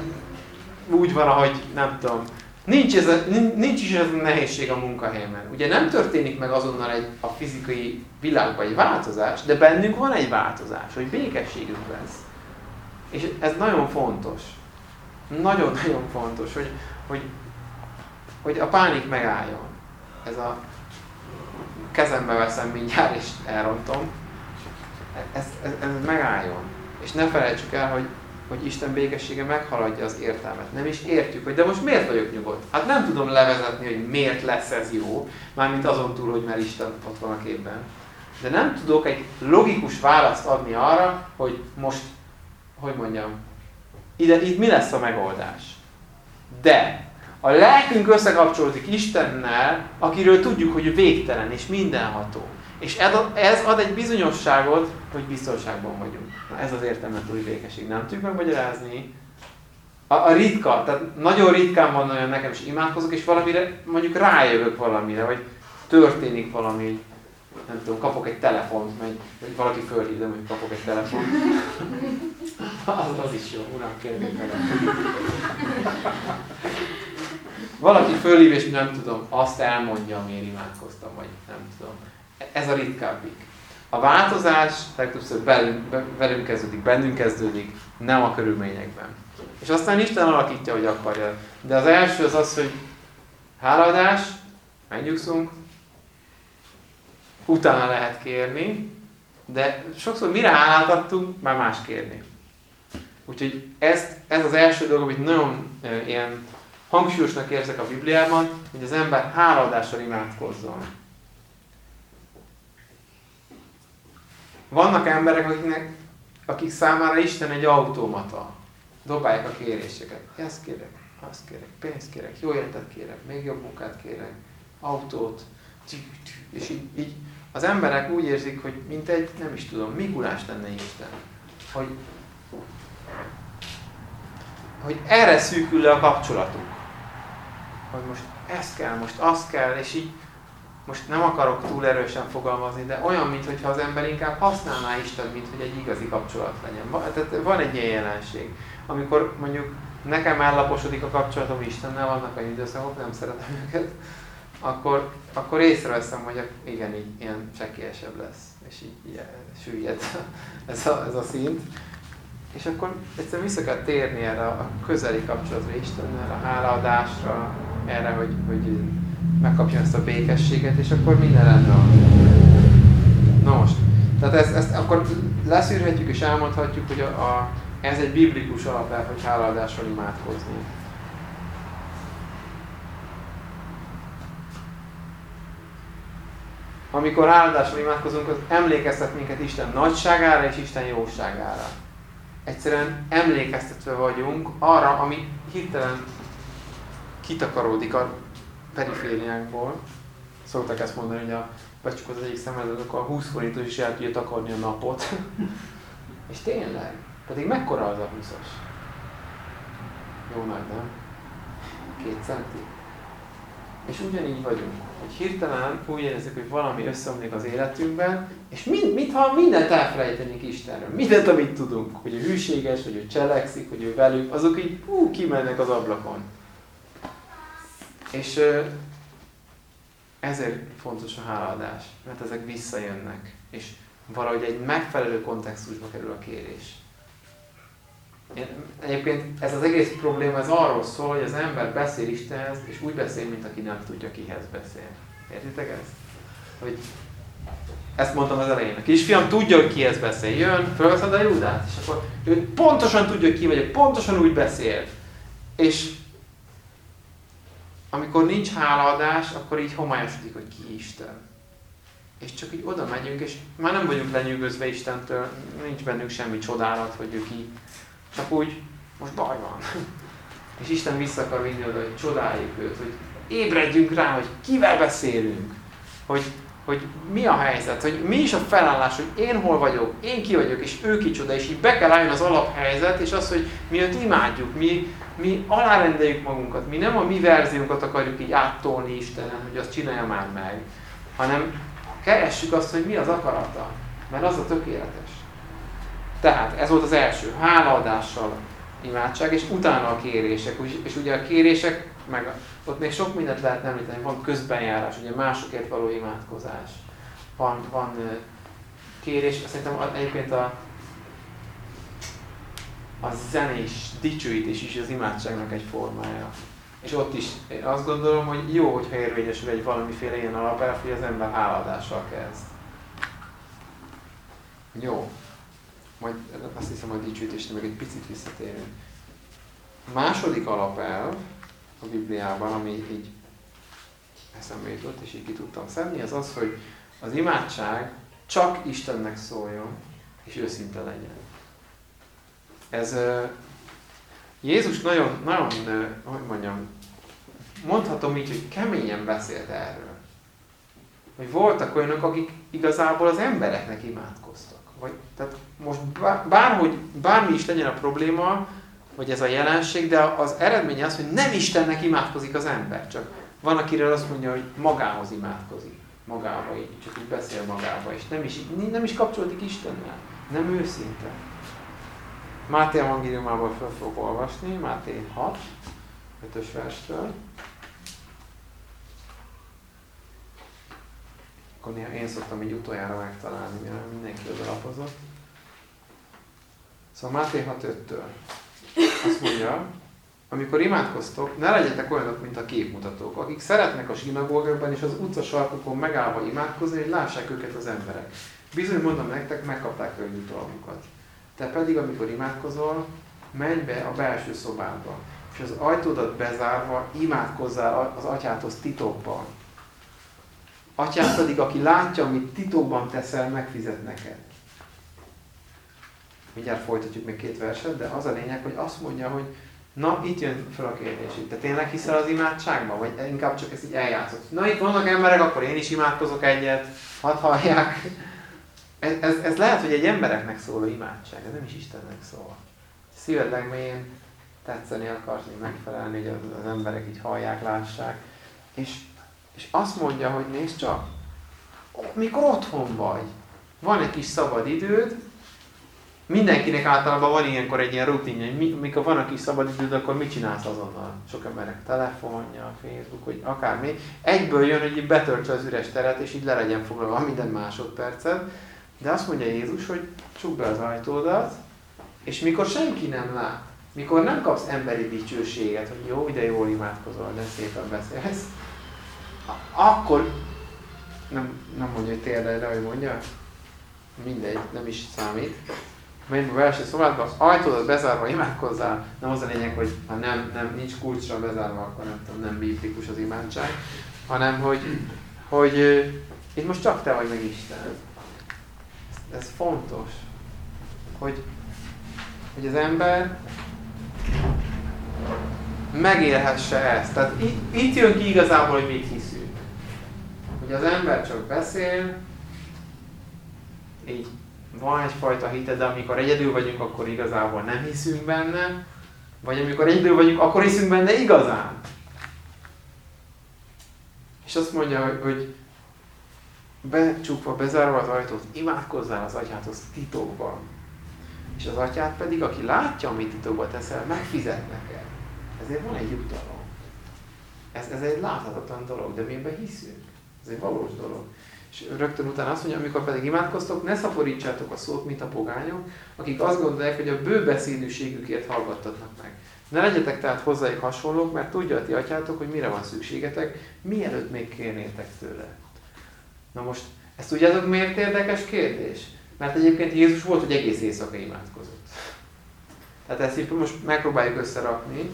úgy van, ahogy nem tudom, nincs, ez a, nincs is ez a nehézség a munkahelyemen. Ugye nem történik meg azonnal egy, a fizikai világban egy változás, de bennünk van egy változás, hogy békességünk lesz. És ez nagyon fontos. Nagyon-nagyon fontos, hogy, hogy, hogy a pánik megálljon. Ez a kezembe veszem mindjárt és elrontom. Ez, ez, ez megálljon. És ne felejtsük el, hogy, hogy Isten békessége meghaladja az értelmet. Nem is értjük, hogy de most miért vagyok nyugodt? Hát nem tudom levezetni, hogy miért lesz ez jó, mármint azon túl, hogy már Isten ott van a képben. De nem tudok egy logikus választ adni arra, hogy most, hogy mondjam, ide, itt mi lesz a megoldás. De a lelkünk összekapcsolódik Istennel, akiről tudjuk, hogy végtelen és mindenható. És ez ad egy bizonyosságot, hogy biztonságban vagyunk. Na ez az értelmet új békesség. Nem tudjuk megmagyarázni. A, a ritka, tehát nagyon ritkán van olyan nekem is imádkozok, és valamire, mondjuk rájövök valamire, vagy történik valami, nem tudom, kapok egy telefont, vagy, vagy valaki fölhív, hogy kapok egy telefont. az, az is jó, uram, meg. Valaki fölhív, és nem tudom, azt elmondja, amiért imádkoztam, vagy nem tudom. Ez a ritkábbik. A változás legtöbbször velünk, velünk kezdődik, bennünk kezdődik, nem a körülményekben. És aztán Isten alakítja, hogy akarja. De az első az az, hogy háladás, megnyugszunk, utána lehet kérni, de sokszor mire háláltattunk, már más kérni. Úgyhogy ez, ez az első dolog, amit nagyon e, ilyen hangsúlyosnak érzek a Bibliában, hogy az ember háladással imádkozzon. Vannak emberek, akiknek, akik számára Isten egy automata. Dobálják a kéréseket. Ezt kérek, azt kérek, pénzt kérek, jó életet kérek, még jobb munkát kérek, autót, és így, így az emberek úgy érzik, hogy mint egy, nem is tudom, Mikulás lenne Isten. Hogy, hogy erre szűkül le a kapcsolatuk. Hogy most ezt kell, most azt kell, és így most nem akarok túl erősen fogalmazni, de olyan, mintha az ember inkább használná Isten, mint hogy egy igazi kapcsolat legyen. Van, tehát van egy ilyen jelenség. Amikor mondjuk nekem ellaposodik a kapcsolatom Istennel, vannak olyan időszakok, nem szeretem őket, akkor, akkor észreveszem, hogy igen, így ilyen csekélyesebb lesz, és így, így süllyed ez a, ez a szint. És akkor egyszerűen vissza kell térni erre a közeli kapcsolatra Istennel, a hálaadásra, erre, hogy, hogy megkapja ezt a békességet, és akkor minden rendben van. Na most, tehát ezt, ezt akkor leszűrhetjük és elmondhatjuk, hogy a, a, ez egy biblikus alapelv, hogy hálaadásról imádkozni. Amikor hálaadásról imádkozunk, az emlékeztet minket Isten nagyságára és Isten jóságára. Egyszerűen emlékeztetve vagyunk arra, ami hirtelen kitakaródik a perifériánkból. Szoktak ezt mondani, hogy a becsuk az egyik akkor a 20 forintos is el tudja takarni a napot. És tényleg, pedig mekkora az a 20-as? Jó nagy, nem? Két centi. És ugyanígy vagyunk, hogy hirtelen úgy érezzük, hogy valami összeomlik az életünkben, és mind, mintha mindent elfelejtenénk Istenről. Mindent, amit tudunk, hogy ő hűséges, hogy ő cselekszik, hogy ő velük, azok így hú, kimennek az ablakon. És ezért fontos a hálaadás, mert ezek visszajönnek, és valahogy egy megfelelő kontextusba kerül a kérés. Én, egyébként ez az egész probléma ez arról szól, hogy az ember beszél Istenhez, és úgy beszél, mint aki nem tudja, kihez beszél. Értitek ezt? Hogy ezt mondtam az elején. A kisfiam tudja, hogy kihez beszél. Jön, fölveszed a Júdát, és akkor ő pontosan tudja, hogy ki vagy, pontosan úgy beszél. És amikor nincs hálaadás, akkor így homályosodik, hogy ki Isten. És csak így oda megyünk, és már nem vagyunk lenyűgözve Istentől, nincs bennünk semmi csodálat, hogy ő ki. Csak úgy, most baj van. És Isten vissza akar vinni oda, hogy csodáljuk őt, hogy ébredjünk rá, hogy kivel beszélünk. Hogy, hogy mi a helyzet, hogy mi is a felállás, hogy én hol vagyok, én ki vagyok, és ő kicsoda, és így be kell álljon az alaphelyzet, és az, hogy mi őt imádjuk, mi, mi alárendeljük magunkat, mi nem a mi verziónkat akarjuk így áttolni Istenem, hogy azt csinálja már meg, hanem keressük azt, hogy mi az akarata, mert az a tökéletes. Tehát ez volt az első, hálaadással imádság, és utána a kérések. És ugye a kérések, meg ott még sok mindent lehet említeni, van közbenjárás, ugye másokért való imádkozás, van, van kérés, szerintem egyébként a, a zenés dicsőítés is az imádságnak egy formája. És ott is azt gondolom, hogy jó, hogyha érvényesül egy valamiféle ilyen alapelv, hogy az ember háladással kezd. Jó. Majd azt hiszem, hogy dicsőítésre meg egy picit visszatérünk. A második alapelv a Bibliában, ami így eszembe jutott, és így ki tudtam szedni, az az, hogy az imádság csak Istennek szóljon, és őszinte legyen. Ez Jézus nagyon, nagyon, hogy mondjam, mondhatom így, hogy keményen beszélt erről. Hogy voltak olyanok, akik igazából az embereknek imádkoztak. Vagy, tehát most bárhogy, bármi is legyen a probléma, vagy ez a jelenség, de az eredmény az, hogy nem Istennek imádkozik az ember, csak van, akiről azt mondja, hogy magához imádkozik. Magába, így, csak így beszél magába, és nem is, nem is kapcsolódik Istennel. Nem őszinte. Máté evangéliumából fel fogok olvasni, Máté 6, 5-ös verstől. Akkor néha én szoktam így utoljára megtalálni, mert mindenki oda lapozott. Szóval Máté 6.5-től azt mondja, amikor imádkoztok, ne legyetek olyanok, mint a képmutatók, akik szeretnek a sinagógában és az utca sarkokon megállva imádkozni, hogy lássák őket az emberek. Bizony mondom nektek, megkapták a jutalmukat. Te pedig, amikor imádkozol, menj be a belső szobába, és az ajtódat bezárva imádkozzál az atyáthoz titokban. Atyád pedig, aki látja, amit titokban teszel, megfizet neked. Mindjárt folytatjuk még két verset, de az a lényeg, hogy azt mondja, hogy na, itt jön fel a kérdés. Te tényleg hiszel az imádságban? Vagy inkább csak ezt így eljátszott? Na, itt vannak emberek, akkor én is imádkozok egyet, hadd hallják. Ez, ez, ez lehet, hogy egy embereknek szóló imádság, ez nem is Istennek szól. Szíved legmélyén tetszeni akarsz, megfelelni, hogy az, az emberek így hallják, lássák. És, és azt mondja, hogy nézd csak, mikor otthon vagy, van egy kis szabad időd, Mindenkinek általában van ilyenkor egy ilyen rutinja, hogy mikor van a kis szabadidőd, akkor mit csinálsz azonnal? Sok emberek telefonja, Facebook, vagy akármi. Egyből jön, hogy betöltse az üres teret, és így le legyen foglalva minden másodpercet. De azt mondja Jézus, hogy csukd be az ajtódat, és mikor senki nem lát, mikor nem kapsz emberi dicsőséget, hogy jó, ide jól imádkozol, de szépen beszélsz, akkor nem, nem mondja, hogy térde, de hogy mondja, mindegy, nem is számít menj a belső szobádba, az ajtódat bezárva imádkozzál, nem az a lényeg, hogy ha nem, nem nincs kulcsra bezárva, akkor nem tudom, nem biblikus az imádság, hanem hogy, hogy itt most csak te vagy meg Isten. Ez, fontos, hogy, hogy az ember megélhesse ezt. Tehát itt, itt jön ki igazából, hogy mit hiszünk. Hogy az ember csak beszél, így van egyfajta hite, de amikor egyedül vagyunk, akkor igazából nem hiszünk benne, vagy amikor egyedül vagyunk, akkor hiszünk benne igazán. És azt mondja, hogy, hogy becsukva, bezárva az ajtót, imádkozzál az atyáthoz titokban. És az atyát pedig, aki látja, amit titokban teszel, megfizet neked. Ezért van egy jutalom. Ez, ez egy láthatatlan dolog, de mi ebben hiszünk. Ez egy valós dolog. És rögtön utána azt mondja, amikor pedig imádkoztok, ne szaporítsátok a szót, mint a pogányok, akik azt gondolják, hogy a bőbeszédűségükért hallgattatnak meg. Ne legyetek tehát hozzájuk hasonlók, mert tudja a ti atyátok, hogy mire van szükségetek, mielőtt még kérnétek tőle. Na most, ezt tudjátok miért érdekes kérdés? Mert egyébként Jézus volt, hogy egész éjszaka imádkozott. Tehát ezt így most megpróbáljuk összerakni,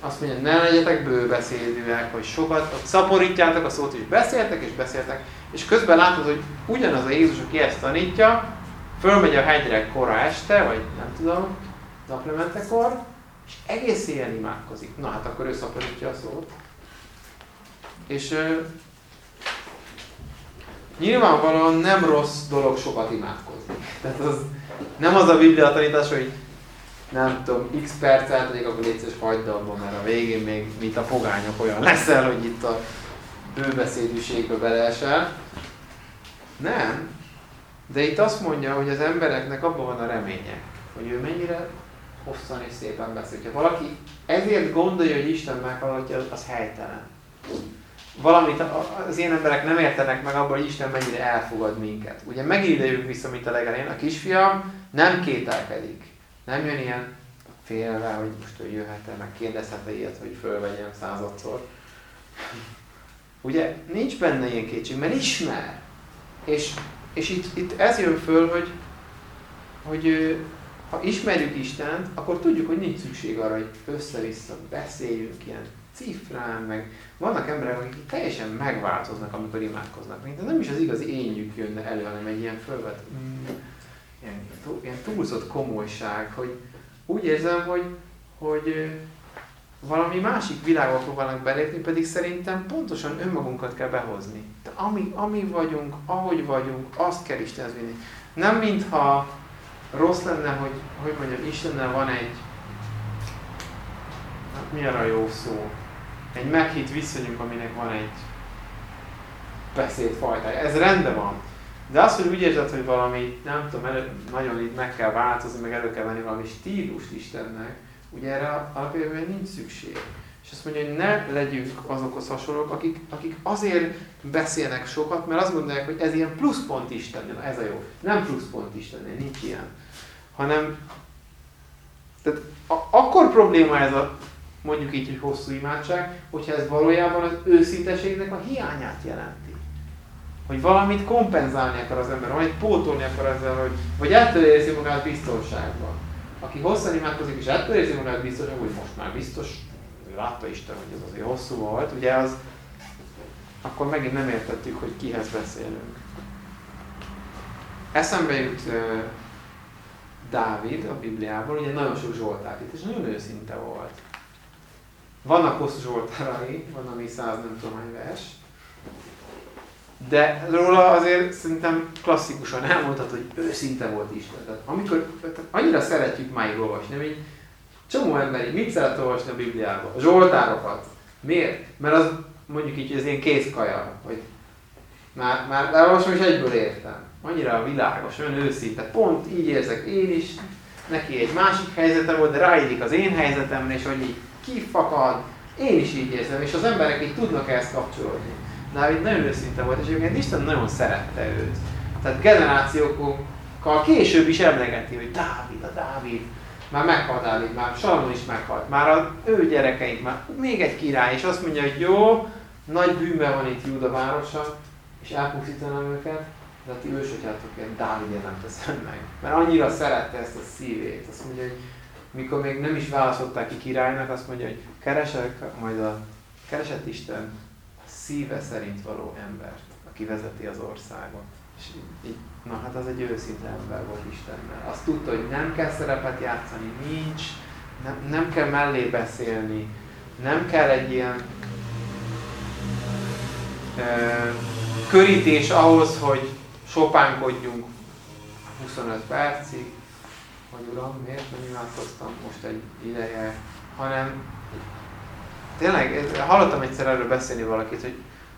azt mondja, ne legyetek bőbeszédűek, hogy sokat szaporítjátok a szót, és beszéltek, és beszéltek, és közben látod, hogy ugyanaz a Jézus, aki ezt tanítja, fölmegy a hegyre kora este, vagy nem tudom, naplementekor, és egész éjjel imádkozik. Na hát akkor ő szaporítja a szót. És, nyilvánvalóan nem rossz dolog sokat imádkozni. Tehát az nem az a Biblia tanítás, hogy nem tudom, x percet, pedig akkor légy hagyd abba, mert a végén még, mint a fogányok olyan leszel, hogy itt a bőbeszédűségbe beleesel. Nem. De itt azt mondja, hogy az embereknek abban van a reménye, hogy ő mennyire hosszan és szépen beszél. Ha valaki ezért gondolja, hogy Isten meghallgatja, az helytelen. Valamit az ilyen emberek nem értenek meg abban, hogy Isten mennyire elfogad minket. Ugye megidejük vissza, mint a legelején, a kisfiam nem kételkedik. Nem jön ilyen félve, hogy most ő jöhet-e, meg kérdezhet-e ilyet, hogy fölvegyem századszor. Ugye nincs benne ilyen kétség, mert ismer. És, és itt, itt ez jön föl, hogy, hogy ha ismerjük Istent, akkor tudjuk, hogy nincs szükség arra, hogy össze-vissza beszéljünk ilyen cifrán, meg vannak emberek, akik teljesen megváltoznak, amikor imádkoznak. Mint nem is az igazi énjük jönne elő, hanem egy ilyen fölvet, mm, ilyen, ilyen túlzott komolyság, hogy úgy érzem, hogy, hogy valami másik világba próbálnak belépni, pedig szerintem pontosan önmagunkat kell behozni. De ami, ami vagyunk, ahogy vagyunk, azt kell Istenhez vinni. Nem mintha rossz lenne, hogy, hogy mondjam, Istennel van egy, hát mi arra jó szó, egy meghitt viszonyunk, aminek van egy beszédfajtája. Ez rendben van. De az, hogy úgy érzed, hogy valami, nem tudom, elő, nagyon itt meg kell változni, meg elő kell venni valami stílust Istennek, ugye erre alapjában nincs szükség. És azt mondja, hogy ne legyünk azokhoz hasonlók, akik, akik azért beszélnek sokat, mert azt gondolják, hogy ez ilyen pluszpont Istennél, ez a jó. Nem pluszpont Istennél, nincs ilyen. Hanem, tehát a, akkor probléma ez a, mondjuk így, hogy hosszú imádság, hogyha ez valójában az őszinteségnek a hiányát jelenti. Hogy valamit kompenzálni akar az ember, valamit pótolni akar ezzel, hogy, vagy ettől érzi magát biztonságban. Aki hosszan imádkozik, és ettől érzi magát biztonságban, hogy most már biztos, látta Isten, hogy ez azért hosszú volt, ugye az, akkor megint nem értettük, hogy kihez beszélünk. Eszembe jut Dávid a Bibliában, ugye nagyon sok Zsoltár itt, és nagyon őszinte volt. Vannak hosszú Zsoltárai, van ami száz nem tudom hány vers, de róla azért szerintem klasszikusan elmondhat, hogy őszinte volt Isten. Tehát amikor tehát annyira szeretjük máig olvasni, hogy csomó emberi, mit szeret olvasni a Bibliába? A Zsoltárokat. Miért? Mert az mondjuk így, ez ilyen kézkaja, hogy már, már elolvasom és egyből értem. Annyira világos, olyan őszinte. Pont így érzek én is, neki egy másik helyzete volt, de ráillik az én helyzetemre, és hogy így kifakad, én is így érzem, és az emberek így tudnak ezt kapcsolódni. Dávid nagyon őszinte volt, és egyébként Isten nagyon szerette őt. Tehát generációkkal később is emlegeti, hogy Dávid, a Dávid, már meghalt Dávid, már Salomon is meghalt, már a ő gyerekeink, már még egy király, és azt mondja, hogy jó, nagy bűnben van itt Júda városa, és elpusztítanám őket, de a ti ősötyátok ilyen Dávidért nem teszem meg. Mert annyira szerette ezt a szívét. Azt mondja, hogy mikor még nem is választották ki királynak, azt mondja, hogy keresek majd a keresett Isten szíve szerint való embert, aki vezeti az országot. És így, na hát az egy őszinte ember volt Istennel. Azt tudta, hogy nem kell szerepet játszani, nincs, nem, nem kell mellé beszélni, nem kell egy ilyen ö, körítés ahhoz, hogy sopánkodjunk 25 percig, hogy Uram, miért nem imádkoztam most egy ideje, hanem tényleg, hallottam egyszer erről beszélni valakit, hogy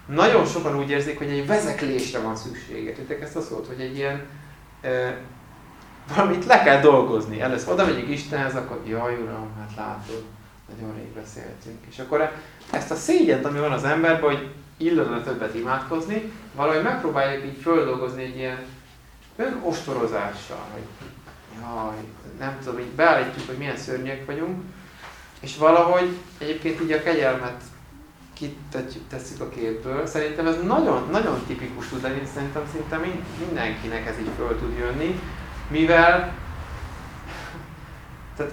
nagyon sokan úgy érzik, hogy egy vezeklésre van szüksége. Tudják ezt a szót, hogy egy ilyen e, valamit le kell dolgozni. Először oda megyünk Istenhez, akkor jaj Uram, hát látod, nagyon rég beszéltünk. És akkor ezt a szégyent, ami van az emberben, hogy illene többet imádkozni, valahogy megpróbáljuk így földolgozni egy ilyen önostorozással, hogy jaj, nem tudom, így beállítjuk, hogy milyen szörnyek vagyunk, és valahogy egyébként így a kegyelmet kitesszük a képből. Szerintem ez nagyon, nagyon tipikus tud lenni, szerintem szinte mindenkinek ez így föl tud jönni, mivel tehát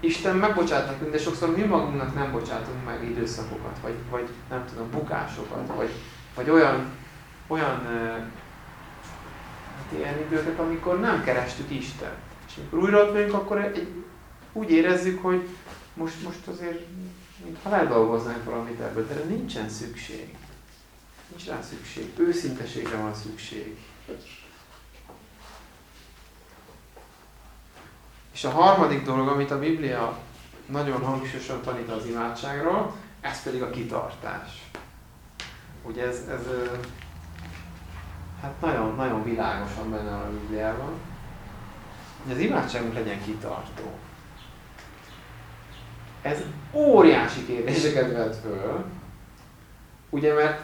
Isten megbocsát nekünk, de sokszor mi magunknak nem bocsátunk meg időszakokat, vagy, vagy nem tudom, bukásokat, vagy, vagy olyan, olyan ilyen időket, amikor nem kerestük Isten. És amikor újra ott vagyunk, akkor egy, úgy érezzük, hogy most, most azért, ha ledolgoznánk valamit ebből, de nincsen szükség. Nincs rá szükség. Őszinteségre van szükség. És a harmadik dolog, amit a Biblia nagyon hangsúlyosan tanít az imádságról, ez pedig a kitartás. Ugye ez, ez hát nagyon, nagyon világosan benne a Bibliában, hogy az imádságunk legyen kitartó. Ez óriási kérdéseket vet föl, ugye mert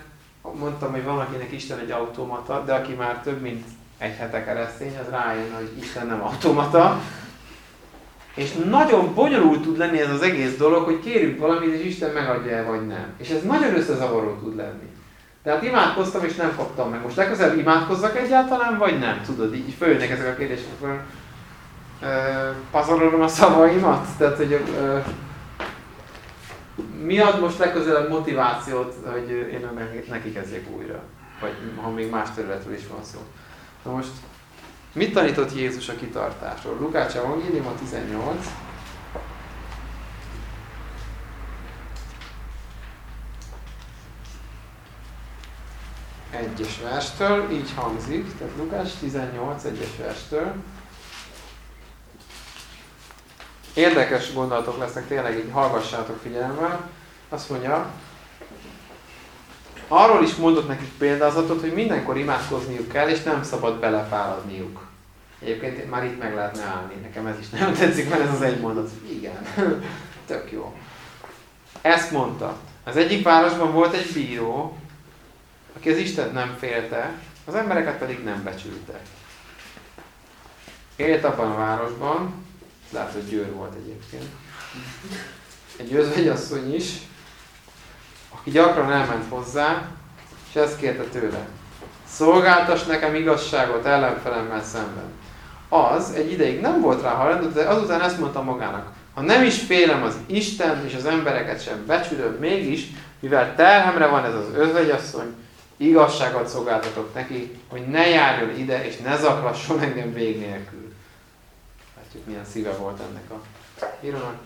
mondtam, hogy van akinek Isten egy automata, de aki már több mint egy hete keresztény, az rájön, hogy Isten nem automata, és nagyon bonyolult tud lenni ez az egész dolog, hogy kérünk valamit, és Isten megadja el, vagy nem. És ez nagyon összezavaró tud lenni. Tehát imádkoztam, és nem kaptam meg. Most legközelebb imádkozzak egyáltalán, vagy nem? Tudod, így följönnek ezek a kérdések. Pazarolom a szavaimat? Tehát, hogy ö, mi ad most legközelebb motivációt, hogy én neki kezdjek újra? Vagy ha még más területről is van szó. Na most Mit tanított Jézus a kitartásról? Lukács Evangélium a 18. Egyes verstől, így hangzik, tehát Lukács 18 egyes verstől. Érdekes gondolatok lesznek, tényleg így hallgassátok figyelemmel. Azt mondja, arról is mondott nekik példázatot, hogy mindenkor imádkozniuk kell, és nem szabad belefáradniuk. Egyébként már itt meg lehetne állni. Nekem ez is nem tetszik, mert ez az egy mondat. Igen, tök jó. Ezt mondta. Az egyik városban volt egy bíró, aki az Isten nem félte, az embereket pedig nem becsülte. Élt abban a városban, lehet, hogy Győr volt egyébként, egy özvegyasszony is, aki gyakran elment hozzá, és ezt kérte tőle. Szolgáltas nekem igazságot ellenfelemmel szemben. Az egy ideig nem volt rá hajlandó, de azután ezt mondta magának. Ha nem is félem az Isten és az embereket sem becsülöm, mégis, mivel terhemre van ez az özvegyasszony, igazságot szolgáltatok neki, hogy ne járjon ide, és ne zaklasson engem vég nélkül. Látjuk, milyen szíve volt ennek a írónak.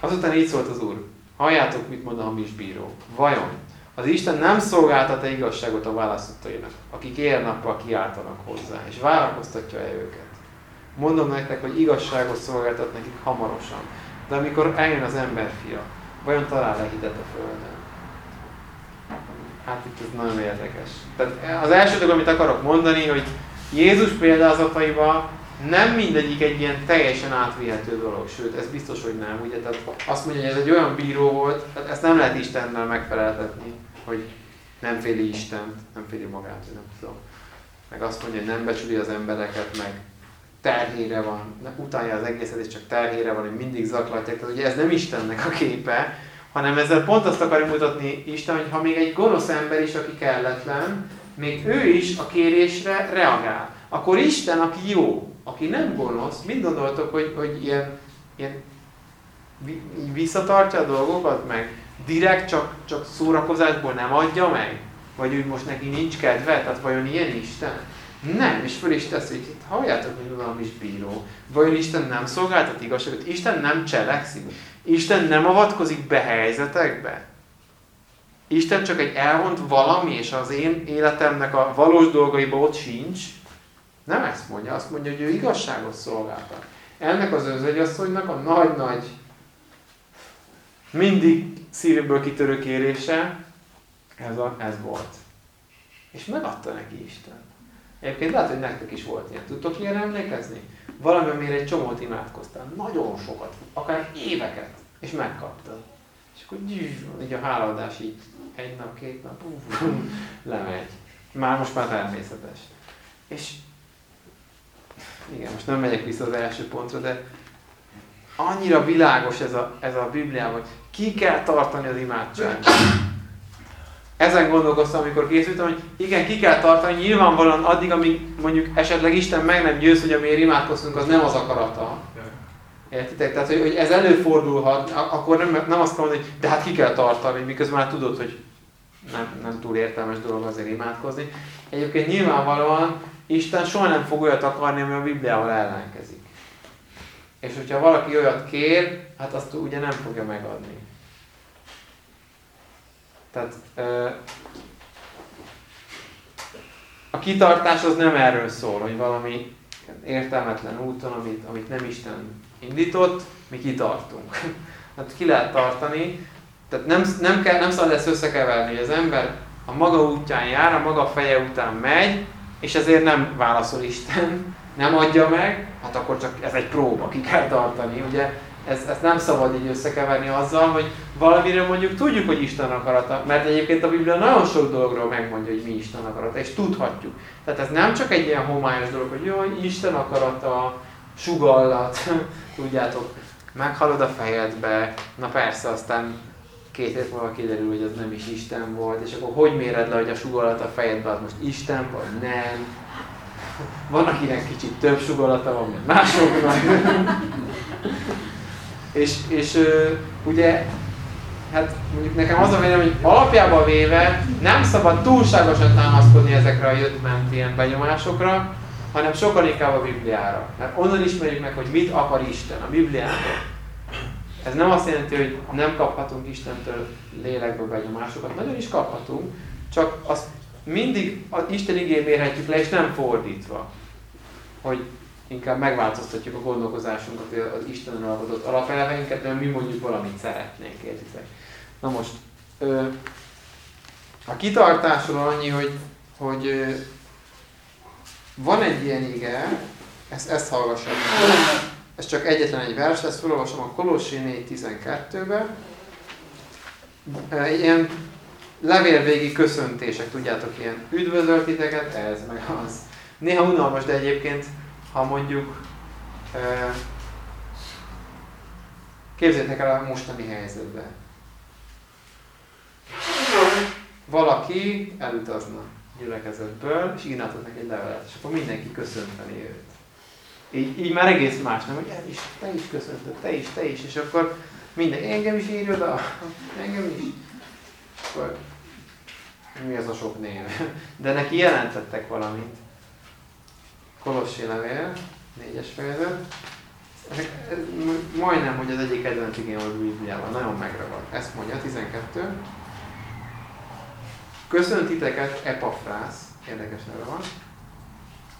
Azután így szólt az Úr. Halljátok, mit mond a hamis bíró. Vajon az Isten nem szolgáltat-e igazságot a választottainak, akik éjjel-nappal kiáltanak hozzá, és várakoztatja-e őket? Mondom nektek, hogy igazságot szolgáltat nekik hamarosan. De amikor eljön az emberfia, vajon talál-e hitet a földön? Hát itt ez nagyon érdekes. Tehát az első dolog, amit akarok mondani, hogy Jézus példázataiban nem mindegyik egy ilyen teljesen átvihető dolog, sőt, ez biztos, hogy nem. Ugye? Tehát azt mondja, hogy ez egy olyan bíró volt, tehát ezt nem lehet Istennel megfeleltetni, hogy nem féli Istent, nem féli magát, nem tudom. Meg azt mondja, hogy nem becsüli az embereket, meg terhére van, utálja az egészet, és csak terhére van, hogy mindig zaklatják. Tehát ugye ez nem Istennek a képe, hanem ezzel pont azt akarja mutatni Isten, hogy ha még egy gonosz ember is, aki kelletlen, még ő is a kérésre reagál. Akkor Isten, aki jó, aki nem gonosz, mind gondoltok, hogy, hogy ilyen, ilyen visszatartja a dolgokat, meg direkt csak, csak szórakozásból nem adja meg? Vagy úgy most neki nincs kedve? Tehát vajon ilyen Isten? Nem, és föl is tesz, hogy halljátok, hogy valami is bíró. Vajon Isten nem szolgáltat igazságot? Isten nem cselekszik? Isten nem avatkozik be helyzetekbe? Isten csak egy elvont valami, és az én életemnek a valós dolgaiba ott sincs? Nem ezt mondja, azt mondja, hogy ő igazságot szolgáltat. Ennek az özvegyasszonynak a nagy-nagy, mindig szívből kitörő kérése, ez, a, ez volt. És megadta neki Isten. Egyébként lehet, hogy nektek is volt ilyen. Tudtok ilyen emlékezni? Valami, amire egy csomót imádkoztál. Nagyon sokat, akár éveket. És megkaptad. És akkor így a hálaadás így egy nap, két nap, uf, lemegy. Már most már természetes. És igen, most nem megyek vissza az első pontra, de annyira világos ez a, ez a Bibliában, hogy ki kell tartani az imádságot. Ezen gondolkoztam, amikor készültem, hogy igen, ki kell tartani, nyilvánvalóan addig, amíg mondjuk esetleg Isten meg nem győz, hogy amiért imádkoztunk, az nem az akarata. Értitek? Tehát, hogy, hogy ez előfordulhat, akkor nem, nem azt kell mondani, hogy de hát ki kell tartani, miközben már tudod, hogy nem, nem túl értelmes dolog azért imádkozni. Egyébként nyilvánvalóan Isten soha nem fog olyat akarni, ami a Bibliával ellenkezik. És hogyha valaki olyat kér, hát azt ugye nem fogja megadni. Tehát a kitartás az nem erről szól, hogy valami értelmetlen úton, amit, amit nem Isten indított, mi kitartunk. Hát ki lehet tartani, tehát nem, nem, kell, nem szabad ezt összekeverni, hogy az ember a maga útján jár, a maga feje után megy, és ezért nem válaszol Isten, nem adja meg, hát akkor csak ez egy próba, ki kell tartani. Ugye ez, ezt nem szabad így összekeverni azzal, hogy valamire mondjuk tudjuk, hogy Isten akarata, mert egyébként a Biblia nagyon sok dologról megmondja, hogy mi Isten akarata, és tudhatjuk. Tehát ez nem csak egy ilyen homályos dolog, hogy jó, Isten akarata, sugallat, tudjátok, meghalod a fejedbe, na persze, aztán két év múlva kiderül, hogy az nem is Isten volt, és akkor hogy méred le, hogy a sugallat a fejedbe az most Isten vagy nem? Van, akinek kicsit több sugallata van, mint másoknak. és, és ugye, hát mondjuk nekem az a véleményem, hogy alapjában véve nem szabad túlságosan támaszkodni ezekre a jött ment ilyen benyomásokra, hanem sokkal inkább a Bibliára. Mert onnan ismerjük meg, hogy mit akar Isten a Bibliából. Ez nem azt jelenti, hogy nem kaphatunk Istentől lélekből benyomásokat. Nagyon is kaphatunk, csak azt mindig az Isten igén mérhetjük le, és nem fordítva. Hogy inkább megváltoztatjuk a gondolkozásunkat, az Istenen alkotott alapelveinket, de mi mondjuk valamit szeretnénk, értitek? Na most, a kitartásról annyi, hogy, hogy van egy ilyen ige, ezt, ezt hallgassátok. Ez csak egyetlen egy vers, ezt felolvasom a Kolossi 4.12-be. Ilyen levélvégi köszöntések, tudjátok, ilyen üdvözölt titeket, ez meg az. Néha unalmas, de egyébként, ha mondjuk képzeljétek el a mostani helyzetbe. Valaki elutazna gyülekezetből, és írnátok neki egy levelet, és akkor mindenki köszönteni őt. Így, így már egész más, nem? Hogy is, te is köszöntöd, te is, te is, és akkor minden, engem is írj oda, engem is. Akkor mi az a sok név? De neki jelentettek valamit. Kolossi levél, négyes fejezet. Majdnem, hogy az egyik kedvenc igény a Bibliában, nagyon megragad. Ezt mondja, 12. Köszönt titeket Epafrász, érdekes neve van,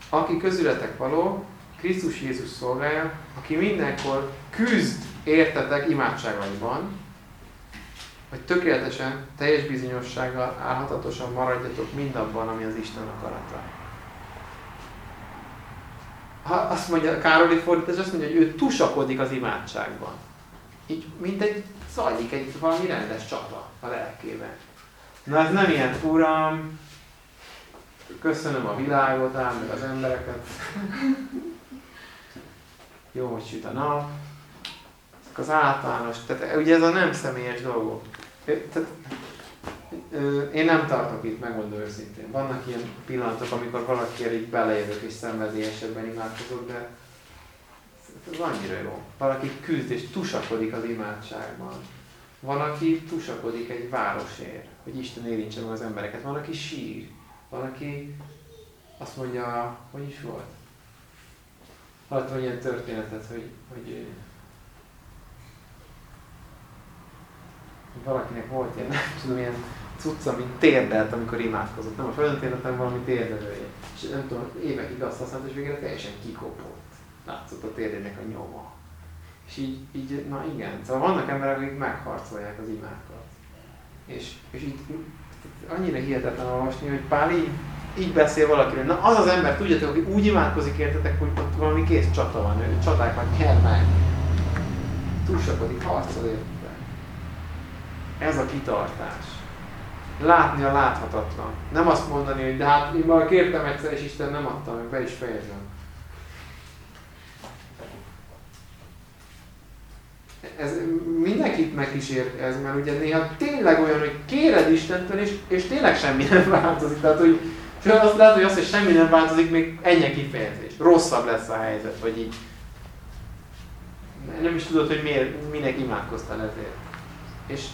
aki közületek való, Krisztus Jézus szolgálja, aki mindenkor küzd értetek imádságaiban, hogy tökéletesen, teljes bizonyossággal, állhatatosan maradjatok mindabban, ami az Isten akarata. Ha azt mondja, Károli fordítás azt mondja, hogy ő tusakodik az imádságban. Így, mint egy zajlik egy valami rendes csata a lelkében. Na ez nem ilyen, Uram, köszönöm a világot, ám meg az embereket. Jó, hogy süt a nap. Ezek az általános, tehát ugye ez a nem személyes dolgok. Tehát, én nem tartok itt, megmondom őszintén. Vannak ilyen pillanatok, amikor valaki így belejövök és szenvedélyesebben imádkozok, de ez annyira jó. Valaki küzd és tusakodik az imádságban. Van, aki tusakodik egy városért, hogy Isten érintse meg az embereket. Van, aki sír. Van, aki azt mondja, hogy is volt? Hallottam ilyen történetet, hogy, hogy valakinek volt ilyen, nem tudom, ilyen cucca, amit térdelt, amikor imádkozott. Nem, a földön térdeltem valami térdelője. És nem tudom, évekig azt használt, és végre teljesen kikopott. Látszott a térdének a nyoma. És így, így, na igen, szóval vannak emberek, akik megharcolják az imákat. És, és így annyira hihetetlen olvasni, hogy Pál így, így beszél valakiről. Na az az ember, tudjátok, aki úgy imádkozik értetek, hogy ott valami kész csata van, ő csatákat nyer meg. Túlsakodik, harcol érte. Ez a kitartás. Látni a láthatatlan. Nem azt mondani, hogy de hát én már kértem egyszer, és Isten nem adta meg, be is fejezem. ez mindenkit megkísér ez, mert ugye néha tényleg olyan, hogy kéred Istentől, és, és tényleg semmi nem változik. Tehát, hogy azt lehet, hogy azt, hogy semmi nem változik, még ennyi kifejezés. Rosszabb lesz a helyzet, vagy így. Nem is tudod, hogy miért, minek imádkoztál ezért. És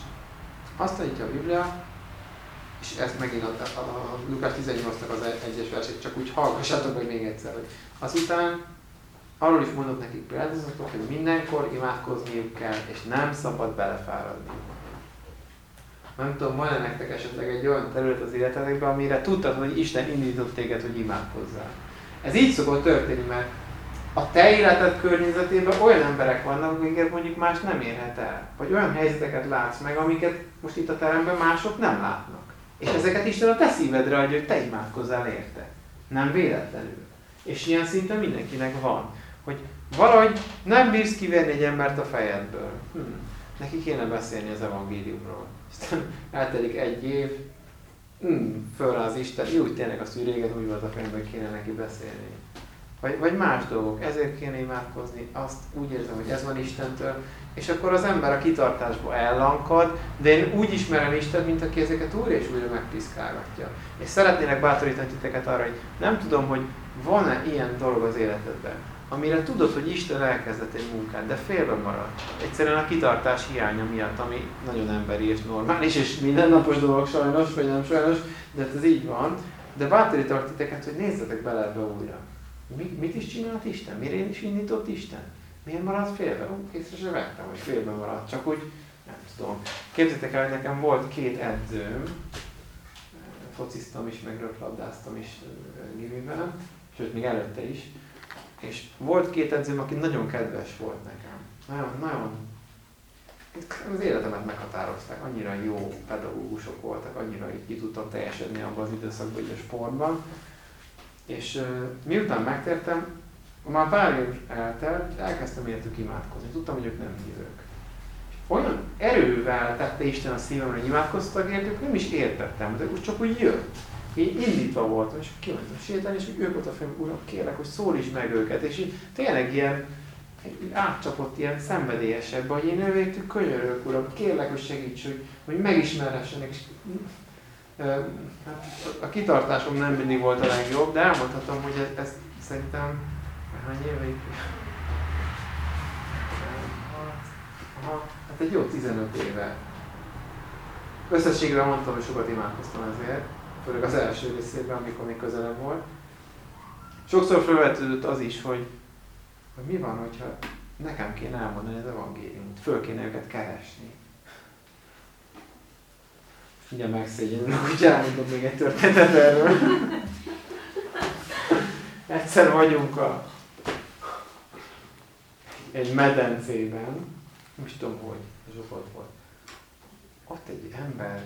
azt tanítja a Biblia, és ezt megint a, a, a Lukás 18-nak az egyes versét, csak úgy hallgassátok meg még egyszer, hogy azután arról is mondott nekik példázatot, hogy mindenkor imádkozniuk kell, és nem szabad belefáradni. Nem tudom, van-e nektek esetleg egy olyan terület az életetekben, amire tudtad, hogy Isten indított téged, hogy imádkozzál. Ez így szokott történni, mert a te életed környezetében olyan emberek vannak, akiket mondjuk más nem érhet el. Vagy olyan helyzeteket látsz meg, amiket most itt a teremben mások nem látnak. És ezeket Isten a te szívedre adja, hogy te imádkozzál érte. Nem véletlenül. És ilyen szinten mindenkinek van. Hogy valahogy nem bírsz kiverni egy embert a fejedből. Hm. Neki kéne beszélni az evangéliumról. Aztán eltelik egy év, hm, föl az Isten, jó, tényleg azt, hogy régen úgy volt a fejemben, kéne neki beszélni. Vagy, vagy más dolgok, ezért kéne imádkozni, azt úgy érzem, hogy ez van Istentől, és akkor az ember a kitartásba ellankad, de én úgy ismerem Istent, mint aki ezeket újra és újra megpiszkálgatja. És szeretnének bátorítani titeket arra, hogy nem tudom, hogy van-e ilyen dolog az életedben, amire tudod, hogy Isten elkezdett egy munkát, de félbe marad. Egyszerűen a kitartás hiánya miatt, ami nagyon emberi és normális, és mindennapos dolog sajnos, vagy nem sajnos, de ez így van. De bátorítok titeket, hogy nézzetek bele ebbe újra. Mit, mit is csinált Isten? Mire is indított Isten? Miért maradt félbe? Ó, észre sem vettem, hogy félbe maradt. Csak úgy, nem tudom. Képzeljétek el, hogy nekem volt két edzőm, fociztam is, meg röplabdáztam is gimiben, sőt, még előtte is. És volt két edzőm, aki nagyon kedves volt nekem. Nagyon, nagyon az életemet meghatározták, annyira jó pedagógusok voltak, annyira így ki tudtam teljesedni abban az időszakban, így a sportban. És miután megtértem, már pár év eltelt, elkezdtem értük imádkozni. Tudtam, hogy ők nem hívők. Olyan erővel tette Isten a szívemre, hogy imádkoztak értük, nem is értettem, de úgy csak úgy jött. Én indítva voltam, és kimentem sétálni, és ők ott a fel, uram, kérlek, hogy szólíts meg őket. És így tényleg ilyen átcsapott ilyen szenvedélyesebb, hogy én ővétük könyörök, uram, kérlek, hogy segíts, hogy, hogy megismerhessenek. És, hát, a kitartásom nem mindig volt a legjobb, de elmondhatom, hogy ez, ez szerintem hány éve Aha, hát egy jó 15 éve. Összességében mondtam, hogy sokat imádkoztam ezért, főleg az első részében, amikor még közelebb volt. Sokszor felvetődött az is, hogy, hogy mi van, hogyha nekem kéne elmondani az evangéliumot, föl kéne őket keresni. Ugye megszégyenül, hogy elmondom még egy történetet erről. Egyszer vagyunk a egy medencében, most tudom, hogy zsokolt volt. Ott egy ember,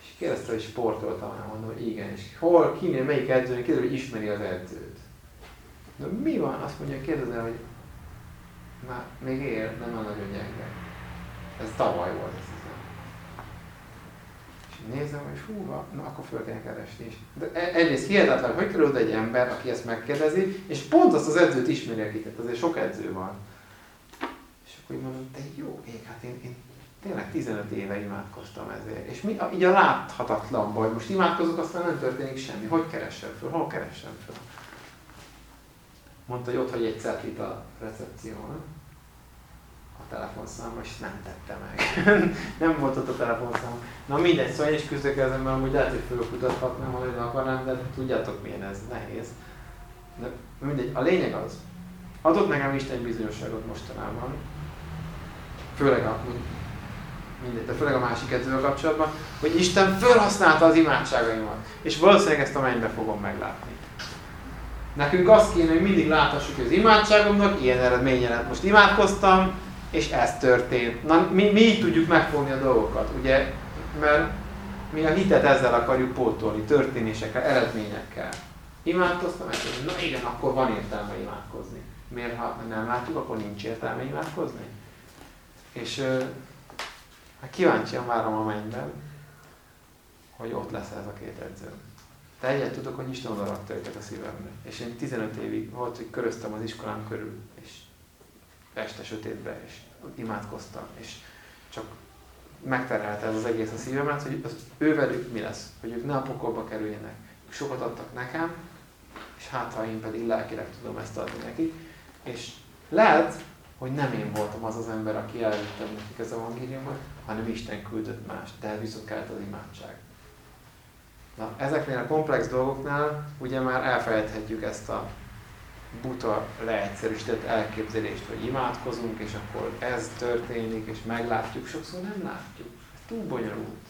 és kérdezte, hogy sportoltam, mondom, hogy igen, és hol, kinél, melyik edzőnek, kérdezte, hogy ismeri az edzőt. De mi van? Azt mondja, kérdezze, hogy már még él, nem a nagyon gyenge. Ez tavaly volt, ez nézem, hogy hú, na akkor föl kell keresni is. De e, egyrészt hihetetlen, hogy kerül egy ember, aki ezt megkérdezi, és pont azt az edzőt ismeri, akiket azért sok edző van. És akkor így mondom, te jó ég, hát én, én tényleg 15 éve imádkoztam ezért. És mi, a, így a láthatatlan baj, most imádkozok, aztán nem történik semmi. Hogy keressem föl? Hol keressem föl? Mondta, hogy ott vagy egy cetlit a recepción telefonszám, és nem tette meg. nem volt ott a telefonszám. Na mindegy, szóval én is küzdök ezzel, mert amúgy lehet, hogy fölkutathatnám, ha nagyon akarnám, de tudjátok milyen ez, nehéz. De mindegy, a lényeg az, adott nekem Isten bizonyosságot mostanában, főleg a, mindegy, de főleg a másik edzővel kapcsolatban, hogy Isten felhasználta az imádságaimat, és valószínűleg ezt a mennybe fogom meglátni. Nekünk azt kéne, hogy mindig láthassuk, hogy az imádságomnak ilyen eredménye lett. Most imádkoztam, és ez történt. Na, mi, mi így tudjuk megfogni a dolgokat, ugye? Mert mi a hitet ezzel akarjuk pótolni, történésekkel, eredményekkel. Imádkoztam, ezt na igen, akkor van értelme imádkozni. Miért, ha nem látjuk, akkor nincs értelme imádkozni? És hát kíváncsian várom a mennyben, hogy ott lesz ez a két edző. De egyet tudok, hogy Isten oda rakta őket a szívembe. És én 15 évig volt, hogy köröztem az iskolám körül, este sötétbe, és imádkoztam, és csak megterelte ez az egész a szívemet, hogy az ővelük mi lesz, hogy ők ne a pokolba kerüljenek. Ők sokat adtak nekem, és hát ha én pedig lelkileg tudom ezt adni nekik, és lehet, hogy nem én voltam az az ember, aki elvittem nekik az evangéliumot, hanem Isten küldött más, de viszont kellett az imádság. Na, ezeknél a komplex dolgoknál ugye már elfelejthetjük ezt a buta, leegyszerűsített elképzelést, hogy imádkozunk, és akkor ez történik, és meglátjuk. Sokszor nem látjuk. túl bonyolult.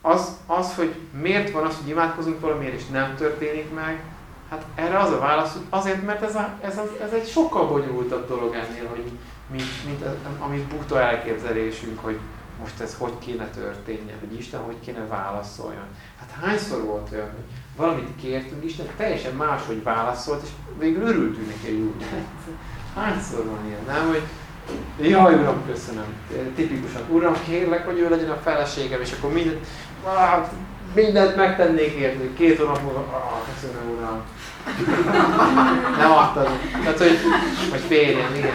Az, az, hogy miért van az, hogy imádkozunk valamiért, és nem történik meg, hát erre az a válasz, hogy azért, mert ez, a, ez, a, ez egy sokkal bonyolultabb dolog ennél, hogy mint, mint amit buta elképzelésünk, hogy most ez hogy kéne történjen, hogy Isten hogy kéne válaszoljon. Hát hányszor volt olyan, hogy valamit kértünk, Isten teljesen máshogy válaszolt, és végül örültünk neki, hogy úgy. Hányszor van ilyen, nem? Hogy Jaj, Uram, köszönöm. Tipikusan, Uram, kérlek, hogy ő legyen a feleségem, és akkor mindent, ah, mindent megtennék érteni. Két hónap múlva, ah, köszönöm, Uram. Nem adtad. Tehát, hogy, hogy férjem, igen.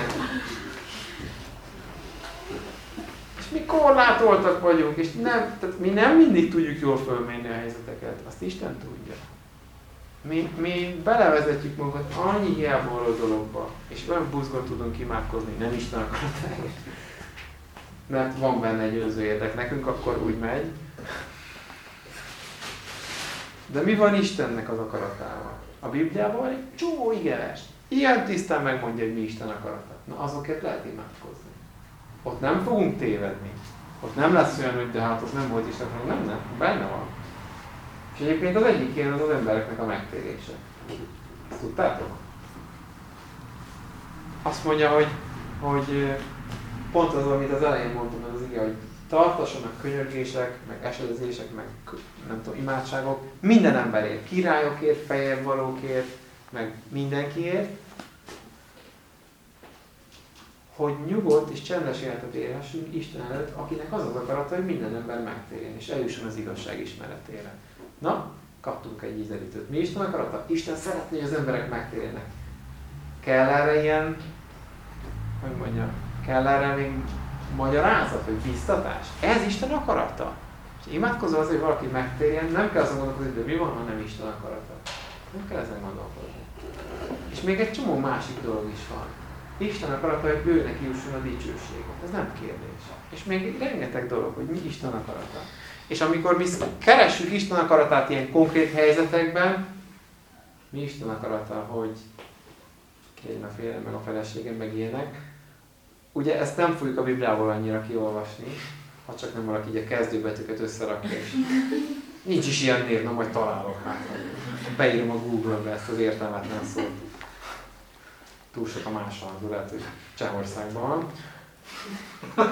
És mi korlátoltak vagyunk, és nem, tehát mi nem mindig tudjuk jól fölmérni a helyzeteket. Azt Isten tudja. Mi, mi belevezetjük magunkat annyi hiába dologba, és olyan buzgon tudunk imádkozni, nem Isten akaratáért. Mert van benne egy önző érdek. Nekünk akkor úgy megy. De mi van Istennek az akaratával? A Bibliában van egy csomó igeves. Ilyen tisztán megmondja, hogy mi Isten akarata. Na azokért lehet imádkozni. Ott nem fogunk tévedni. Ott nem lesz olyan, hogy de hát az nem volt Isten, hanem nem, nem, benne van. És egyébként az egyik ilyen az az embereknek a megtérése. Ezt tudtátok? Azt mondja, hogy, hogy pont az, amit az elején mondtam, az ige, hogy tartassanak könyörgések, meg esedezések, meg nem tudom, imádságok minden emberért, királyokért, fejebb valókért, meg mindenkiért, hogy nyugodt és csendes életet élhessünk Isten előtt, akinek az az akarata, hogy minden ember megtérjen, és eljusson az igazság ismeretére. Na, kaptunk egy ízelítőt. Mi Isten akarata? Isten szeretné, hogy az emberek megtérjenek. Kell erre ilyen, hogy mondja, kell erre még magyarázat, vagy biztatás? Ez Isten akarata. És imádkozol azért, hogy valaki megtérjen, nem kell azon gondolkozni, hogy mi van, hanem Isten akarata. Nem kell ezen gondolkozni. És még egy csomó másik dolog is van. Isten akarata, hogy őnek jusson a dicsőség. Ez nem kérdés. És még rengeteg dolog, hogy mi Isten akarata. És amikor mi keressük Isten akaratát ilyen konkrét helyzetekben, mi Isten akarata, hogy kérjen a félre, meg a feleségem, meg ilyenek. Ugye ezt nem fogjuk a Bibliából annyira kiolvasni, ha csak nem valaki így a kezdőbetűket összerakja, nincs is ilyen név, na majd találok hát. Beírom a Google-be ezt az értelmetlen szót. Túl sok a másolható, lehet, hogy Csehországban van.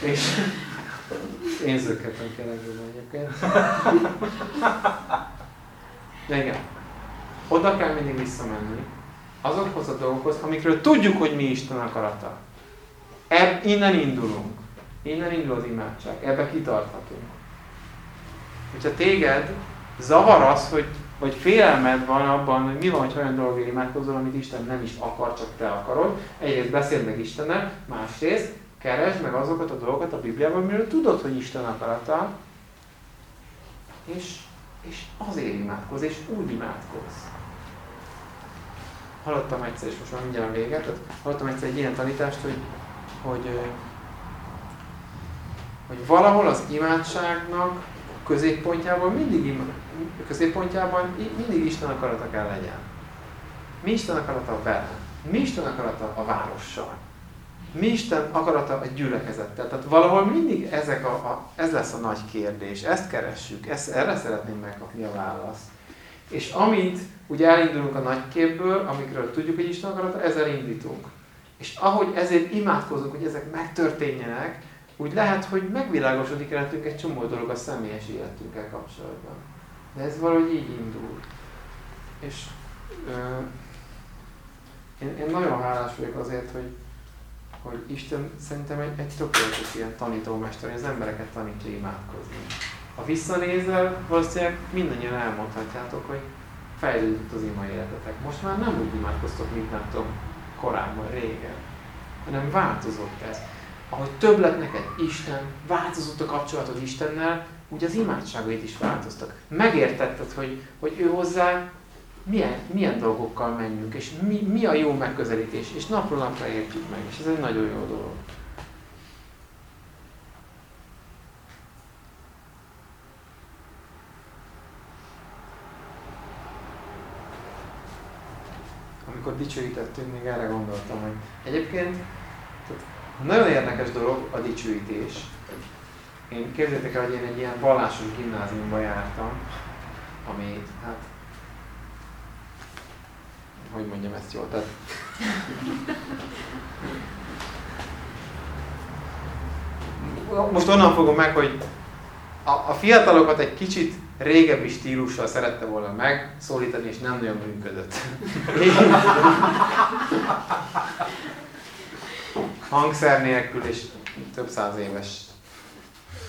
És én zökketem kerekből egyébként. De igen, oda kell mindig visszamenni, azokhoz a dolgokhoz, amikről tudjuk, hogy mi Isten akarata. Ebb, innen indulunk. Innen indul az imádság. Ebbe kitarthatunk. Hogyha téged zavar az, hogy vagy félelmed van abban, hogy mi van, hogy olyan dolgért imádkozol, amit Isten nem is akar, csak te akarod. Egyrészt beszéld meg Istennel, másrészt keresd meg azokat a dolgokat a Bibliában, amiről tudod, hogy Isten akarata, és, és azért imádkoz, és úgy imádkoz. Hallottam egyszer, és most már mindjárt véget, tehát hallottam egyszer egy ilyen tanítást, hogy, hogy, hogy valahol az imádságnak középpontjában mindig, középpontjában mindig Isten akarata kell legyen. Mi Isten akarata vele? Mi Isten akarata a várossal? Mi Isten akarata a gyülekezettel? Tehát valahol mindig ezek a, a, ez lesz a nagy kérdés. Ezt keressük, ezt, erre szeretném megkapni a választ. És amint ugye elindulunk a nagy képből, amikről tudjuk, hogy Isten akarata, ezzel indítunk. És ahogy ezért imádkozunk, hogy ezek megtörténjenek, úgy lehet, hogy megvilágosodik előttünk egy csomó dolog a személyes életünkkel kapcsolatban. De ez valahogy így indul. És ö, én, én nagyon hálás vagyok azért, hogy, hogy Isten szerintem egy, egy tökéletes ilyen tanítómester, hogy az embereket tanítja imádkozni. Ha visszanézel, valószínűleg mindannyian elmondhatjátok, hogy fejlődött az ima életetek. Most már nem úgy imádkoztok, mint nem tudom, korábban, régen, hanem változott ez ahogy több lett neked Isten, változott a kapcsolatod Istennel, úgy az imádságait is változtak. Megértetted, hogy, hogy ő hozzá milyen, milyen dolgokkal menjünk, és mi, mi a jó megközelítés, és napról napra értjük meg, és ez egy nagyon jó dolog. amikor dicsőítettünk, még erre gondoltam, hogy egyébként tehát nagyon érdekes dolog a dicsőítés. Én képzeljétek el, hogy én egy ilyen vallásos gimnáziumba jártam, ami hát hogy mondjam ezt jól, tehát most onnan fogom meg, hogy a, a fiatalokat egy kicsit régebbi stílussal szerette volna megszólítani, és nem nagyon működött. Hangszer nélkül és több száz éves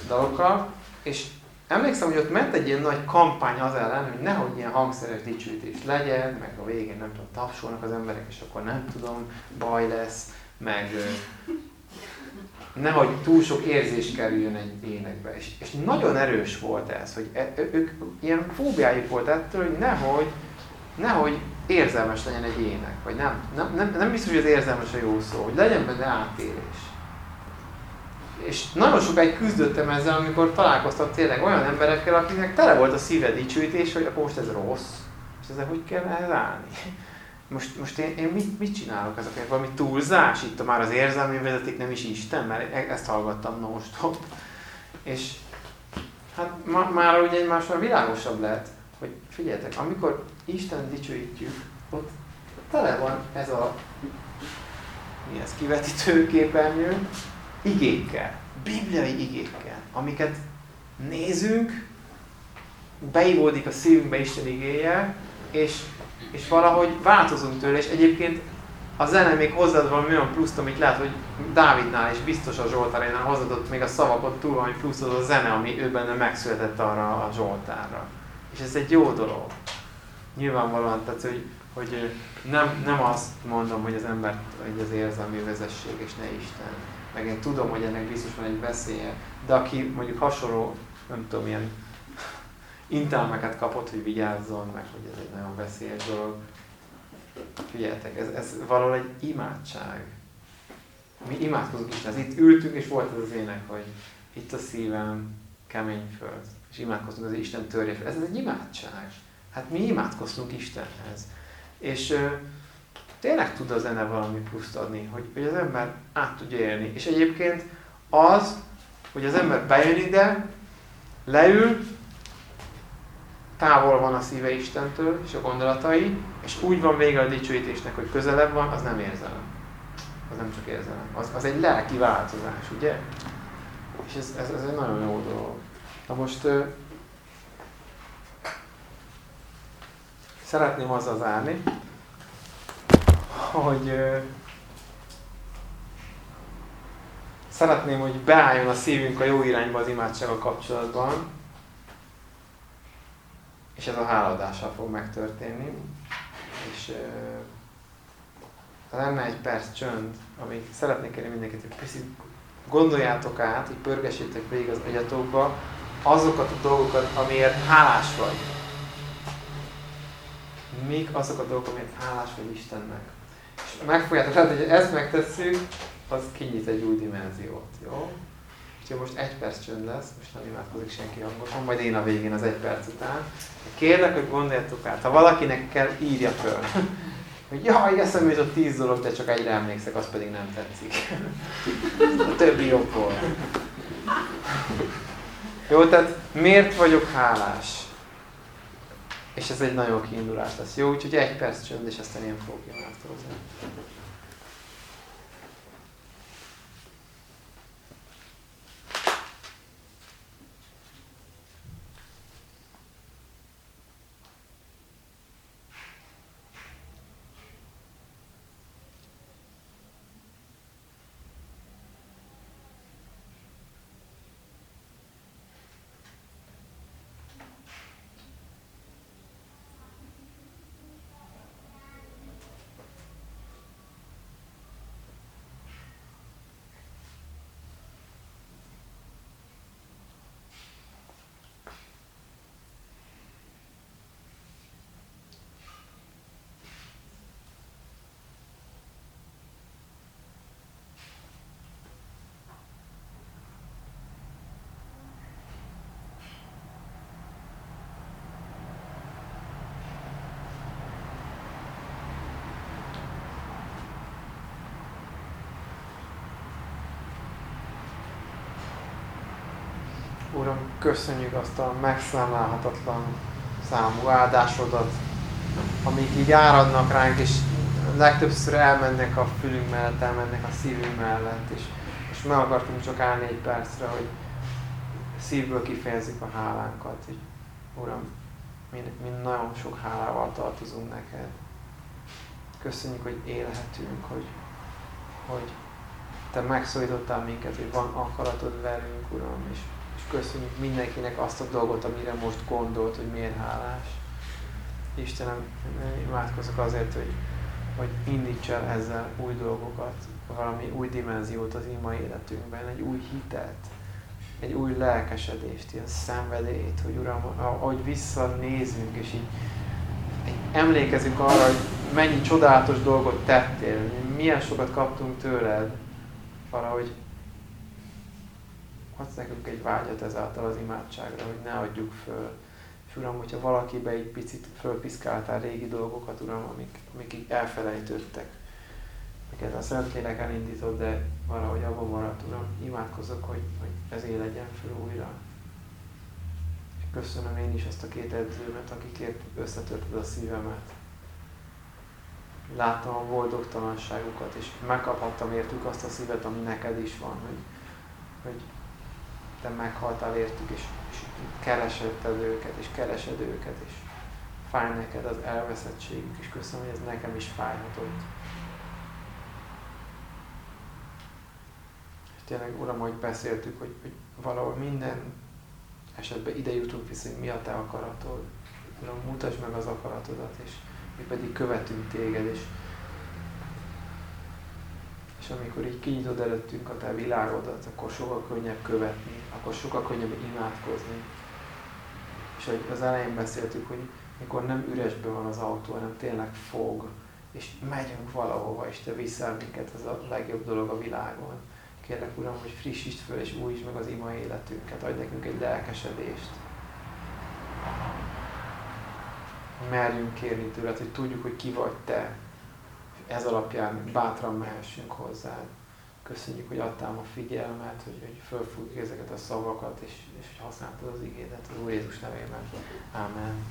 dalokkal, és emlékszem, hogy ott ment egy ilyen nagy kampány az ellen, hogy nehogy ilyen hangszeres dicsőítés legyen, meg a végén nem tudom, tapsolnak az emberek, és akkor nem tudom, baj lesz, meg nehogy túl sok érzés kerüljön egy énekbe. És, és nagyon erős volt ez, hogy e, ők ilyen fóbiájuk volt ettől, hogy nehogy, nehogy érzelmes legyen egy ének, vagy nem, nem, nem, nem biztos, hogy az érzelmes a jó szó, hogy legyen benne átélés. És nagyon sokáig küzdöttem ezzel, amikor találkoztam tényleg olyan emberekkel, akiknek tele volt a szíve dicsőítés, hogy akkor most ez rossz, és ezzel hogy kell ehhez állni most, most én, én mit, mit csinálok ezeknek? Valami túlzás? Itt már az érzelmi vezeték nem is Isten, mert e- ezt hallgattam non-stop. És hát ma, már ugye egymásra világosabb lehet, hogy figyeljetek, amikor Isten dicsőítjük, ott tele van ez a mi ez, kivetítő képernyő, igékkel, bibliai igékkel, amiket nézünk, beivódik a szívünkbe Isten igéje, és és valahogy változunk tőle, és egyébként a zene még hozzáad valami olyan pluszt, amit lehet, hogy Dávidnál is biztos a Zsoltárainál hozzáadott még a szavakon túl valami plusz az a zene, ami ő benne megszületett arra a Zsoltárra. És ez egy jó dolog. Nyilvánvalóan, tehát, hogy, hogy nem, nem azt mondom, hogy az ember hogy az érzelmi vezesség, és ne Isten. Meg én tudom, hogy ennek biztos van egy veszélye, de aki mondjuk hasonló, nem tudom, ilyen intelmeket kapott, hogy vigyázzon, meg hogy ez egy nagyon veszélyes dolog. Figyeljetek, ez, ez valahol egy imádság. Mi imádkozunk Isten. Ez itt ültünk, és volt ez az ének, hogy itt a szívem, kemény föld. És imádkoztunk az Isten törje. Ez egy imádság. Hát mi imádkoztunk Istenhez. És tényleg tud a zene valami pluszt adni, hogy, hogy az ember át tudja élni. És egyébként az, hogy az ember bejön ide, leül, távol van a szíve Istentől és a gondolatai, és úgy van vége a dicsőítésnek, hogy közelebb van, az nem érzelem. Az nem csak érzelem. Az, az egy lelki változás, ugye? És ez, ez, ez egy nagyon jó dolog. Na most ö, szeretném azzal zárni, hogy ö, szeretném, hogy beálljon a szívünk a jó irányba az imádsággal kapcsolatban, és ez a háladással fog megtörténni. És uh, lenne egy perc csönd, amíg szeretnék kérni mindenkit, hogy picit gondoljátok át, hogy pörgessétek végig az agyatokba azokat a dolgokat, amiért hálás vagy. Mik azok a dolgok, amiért hálás vagy Istennek. És megfogjátok látni, hogy ezt megtesszük, az kinyit egy új dimenziót, jó? Úgyhogy most egy perc csönd lesz, most nem imádkozik senki hangosan, majd én a végén az egy perc után. Kérlek, hogy gondoljatok át, ha valakinek kell, írja föl. Hogy jaj, eszembe jutott tíz dolog, de csak egyre emlékszek, az pedig nem tetszik. A többi jobb volt. Jó, tehát miért vagyok hálás? És ez egy nagyon kiindulás lesz. Jó, úgyhogy egy perc csönd, és aztán én fogok imádkozni. Uram, köszönjük azt a megszámlálhatatlan számú áldásodat, amik így áradnak ránk, és legtöbbször elmennek a fülünk mellett, elmennek a szívünk mellett, és, és meg akartunk csak állni egy percre, hogy szívből kifejezzük a hálánkat. Hogy, Uram, mi, mi nagyon sok hálával tartozunk neked. Köszönjük, hogy élhetünk, hogy, hogy Te megszólítottál minket, hogy van akaratod velünk, Uram, és, és köszönjük mindenkinek azt a dolgot, amire most gondolt, hogy miért hálás. Istenem, imádkozok azért, hogy, hogy indíts el ezzel új dolgokat, valami új dimenziót az ima életünkben, egy új hitet, egy új lelkesedést, ilyen szenvedélyt, hogy Uram, ahogy visszanézünk, és így emlékezünk arra, hogy mennyi csodálatos dolgot tettél, milyen sokat kaptunk tőled, valahogy adsz nekünk egy vágyat ezáltal az imádságra, hogy ne adjuk föl. És Uram, hogyha valakibe egy picit fölpiszkáltál régi dolgokat, Uram, amik, amik így elfelejtődtek, amiket a Szentlélek elindított, de valahogy abban maradt, Uram, imádkozok, hogy, hogy ez legyen föl újra. Köszönöm én is azt a két edzőmet, akikért összetörted a szívemet. Láttam a boldogtalanságukat, és megkaphattam értük azt a szívet, ami neked is van, hogy, hogy te meghaltál értük, és, és keresetted őket, és keresed őket, és fáj neked az elveszettségük, és köszönöm, hogy ez nekem is fájhatott. És tényleg, Uram, hogy beszéltük, hogy, hogy valahol minden esetben ide jutunk vissza, hogy mi a Te akaratod. Uram, mutasd meg az akaratodat, és mi pedig követünk Téged, és, és amikor így kinyitod előttünk a Te világodat, akkor sokkal könnyebb követni, akkor sokkal könnyebb imádkozni. És ahogy az elején beszéltük, hogy mikor nem üresben van az autó, hanem tényleg fog, és megyünk valahova, és Te viszel minket, ez a legjobb dolog a világon. Kérlek, Uram, hogy frissítsd föl és újítsd meg az ima életünket, adj nekünk egy lelkesedést. Merjünk kérni tőled, hogy tudjuk, hogy ki vagy Te, ez alapján bátran mehessünk hozzád. Köszönjük, hogy adtál a figyelmet, hogy, hogy fölfogjuk ezeket a szavakat, és, és hogy használtad az igédet az Úr Jézus nevében. Amen.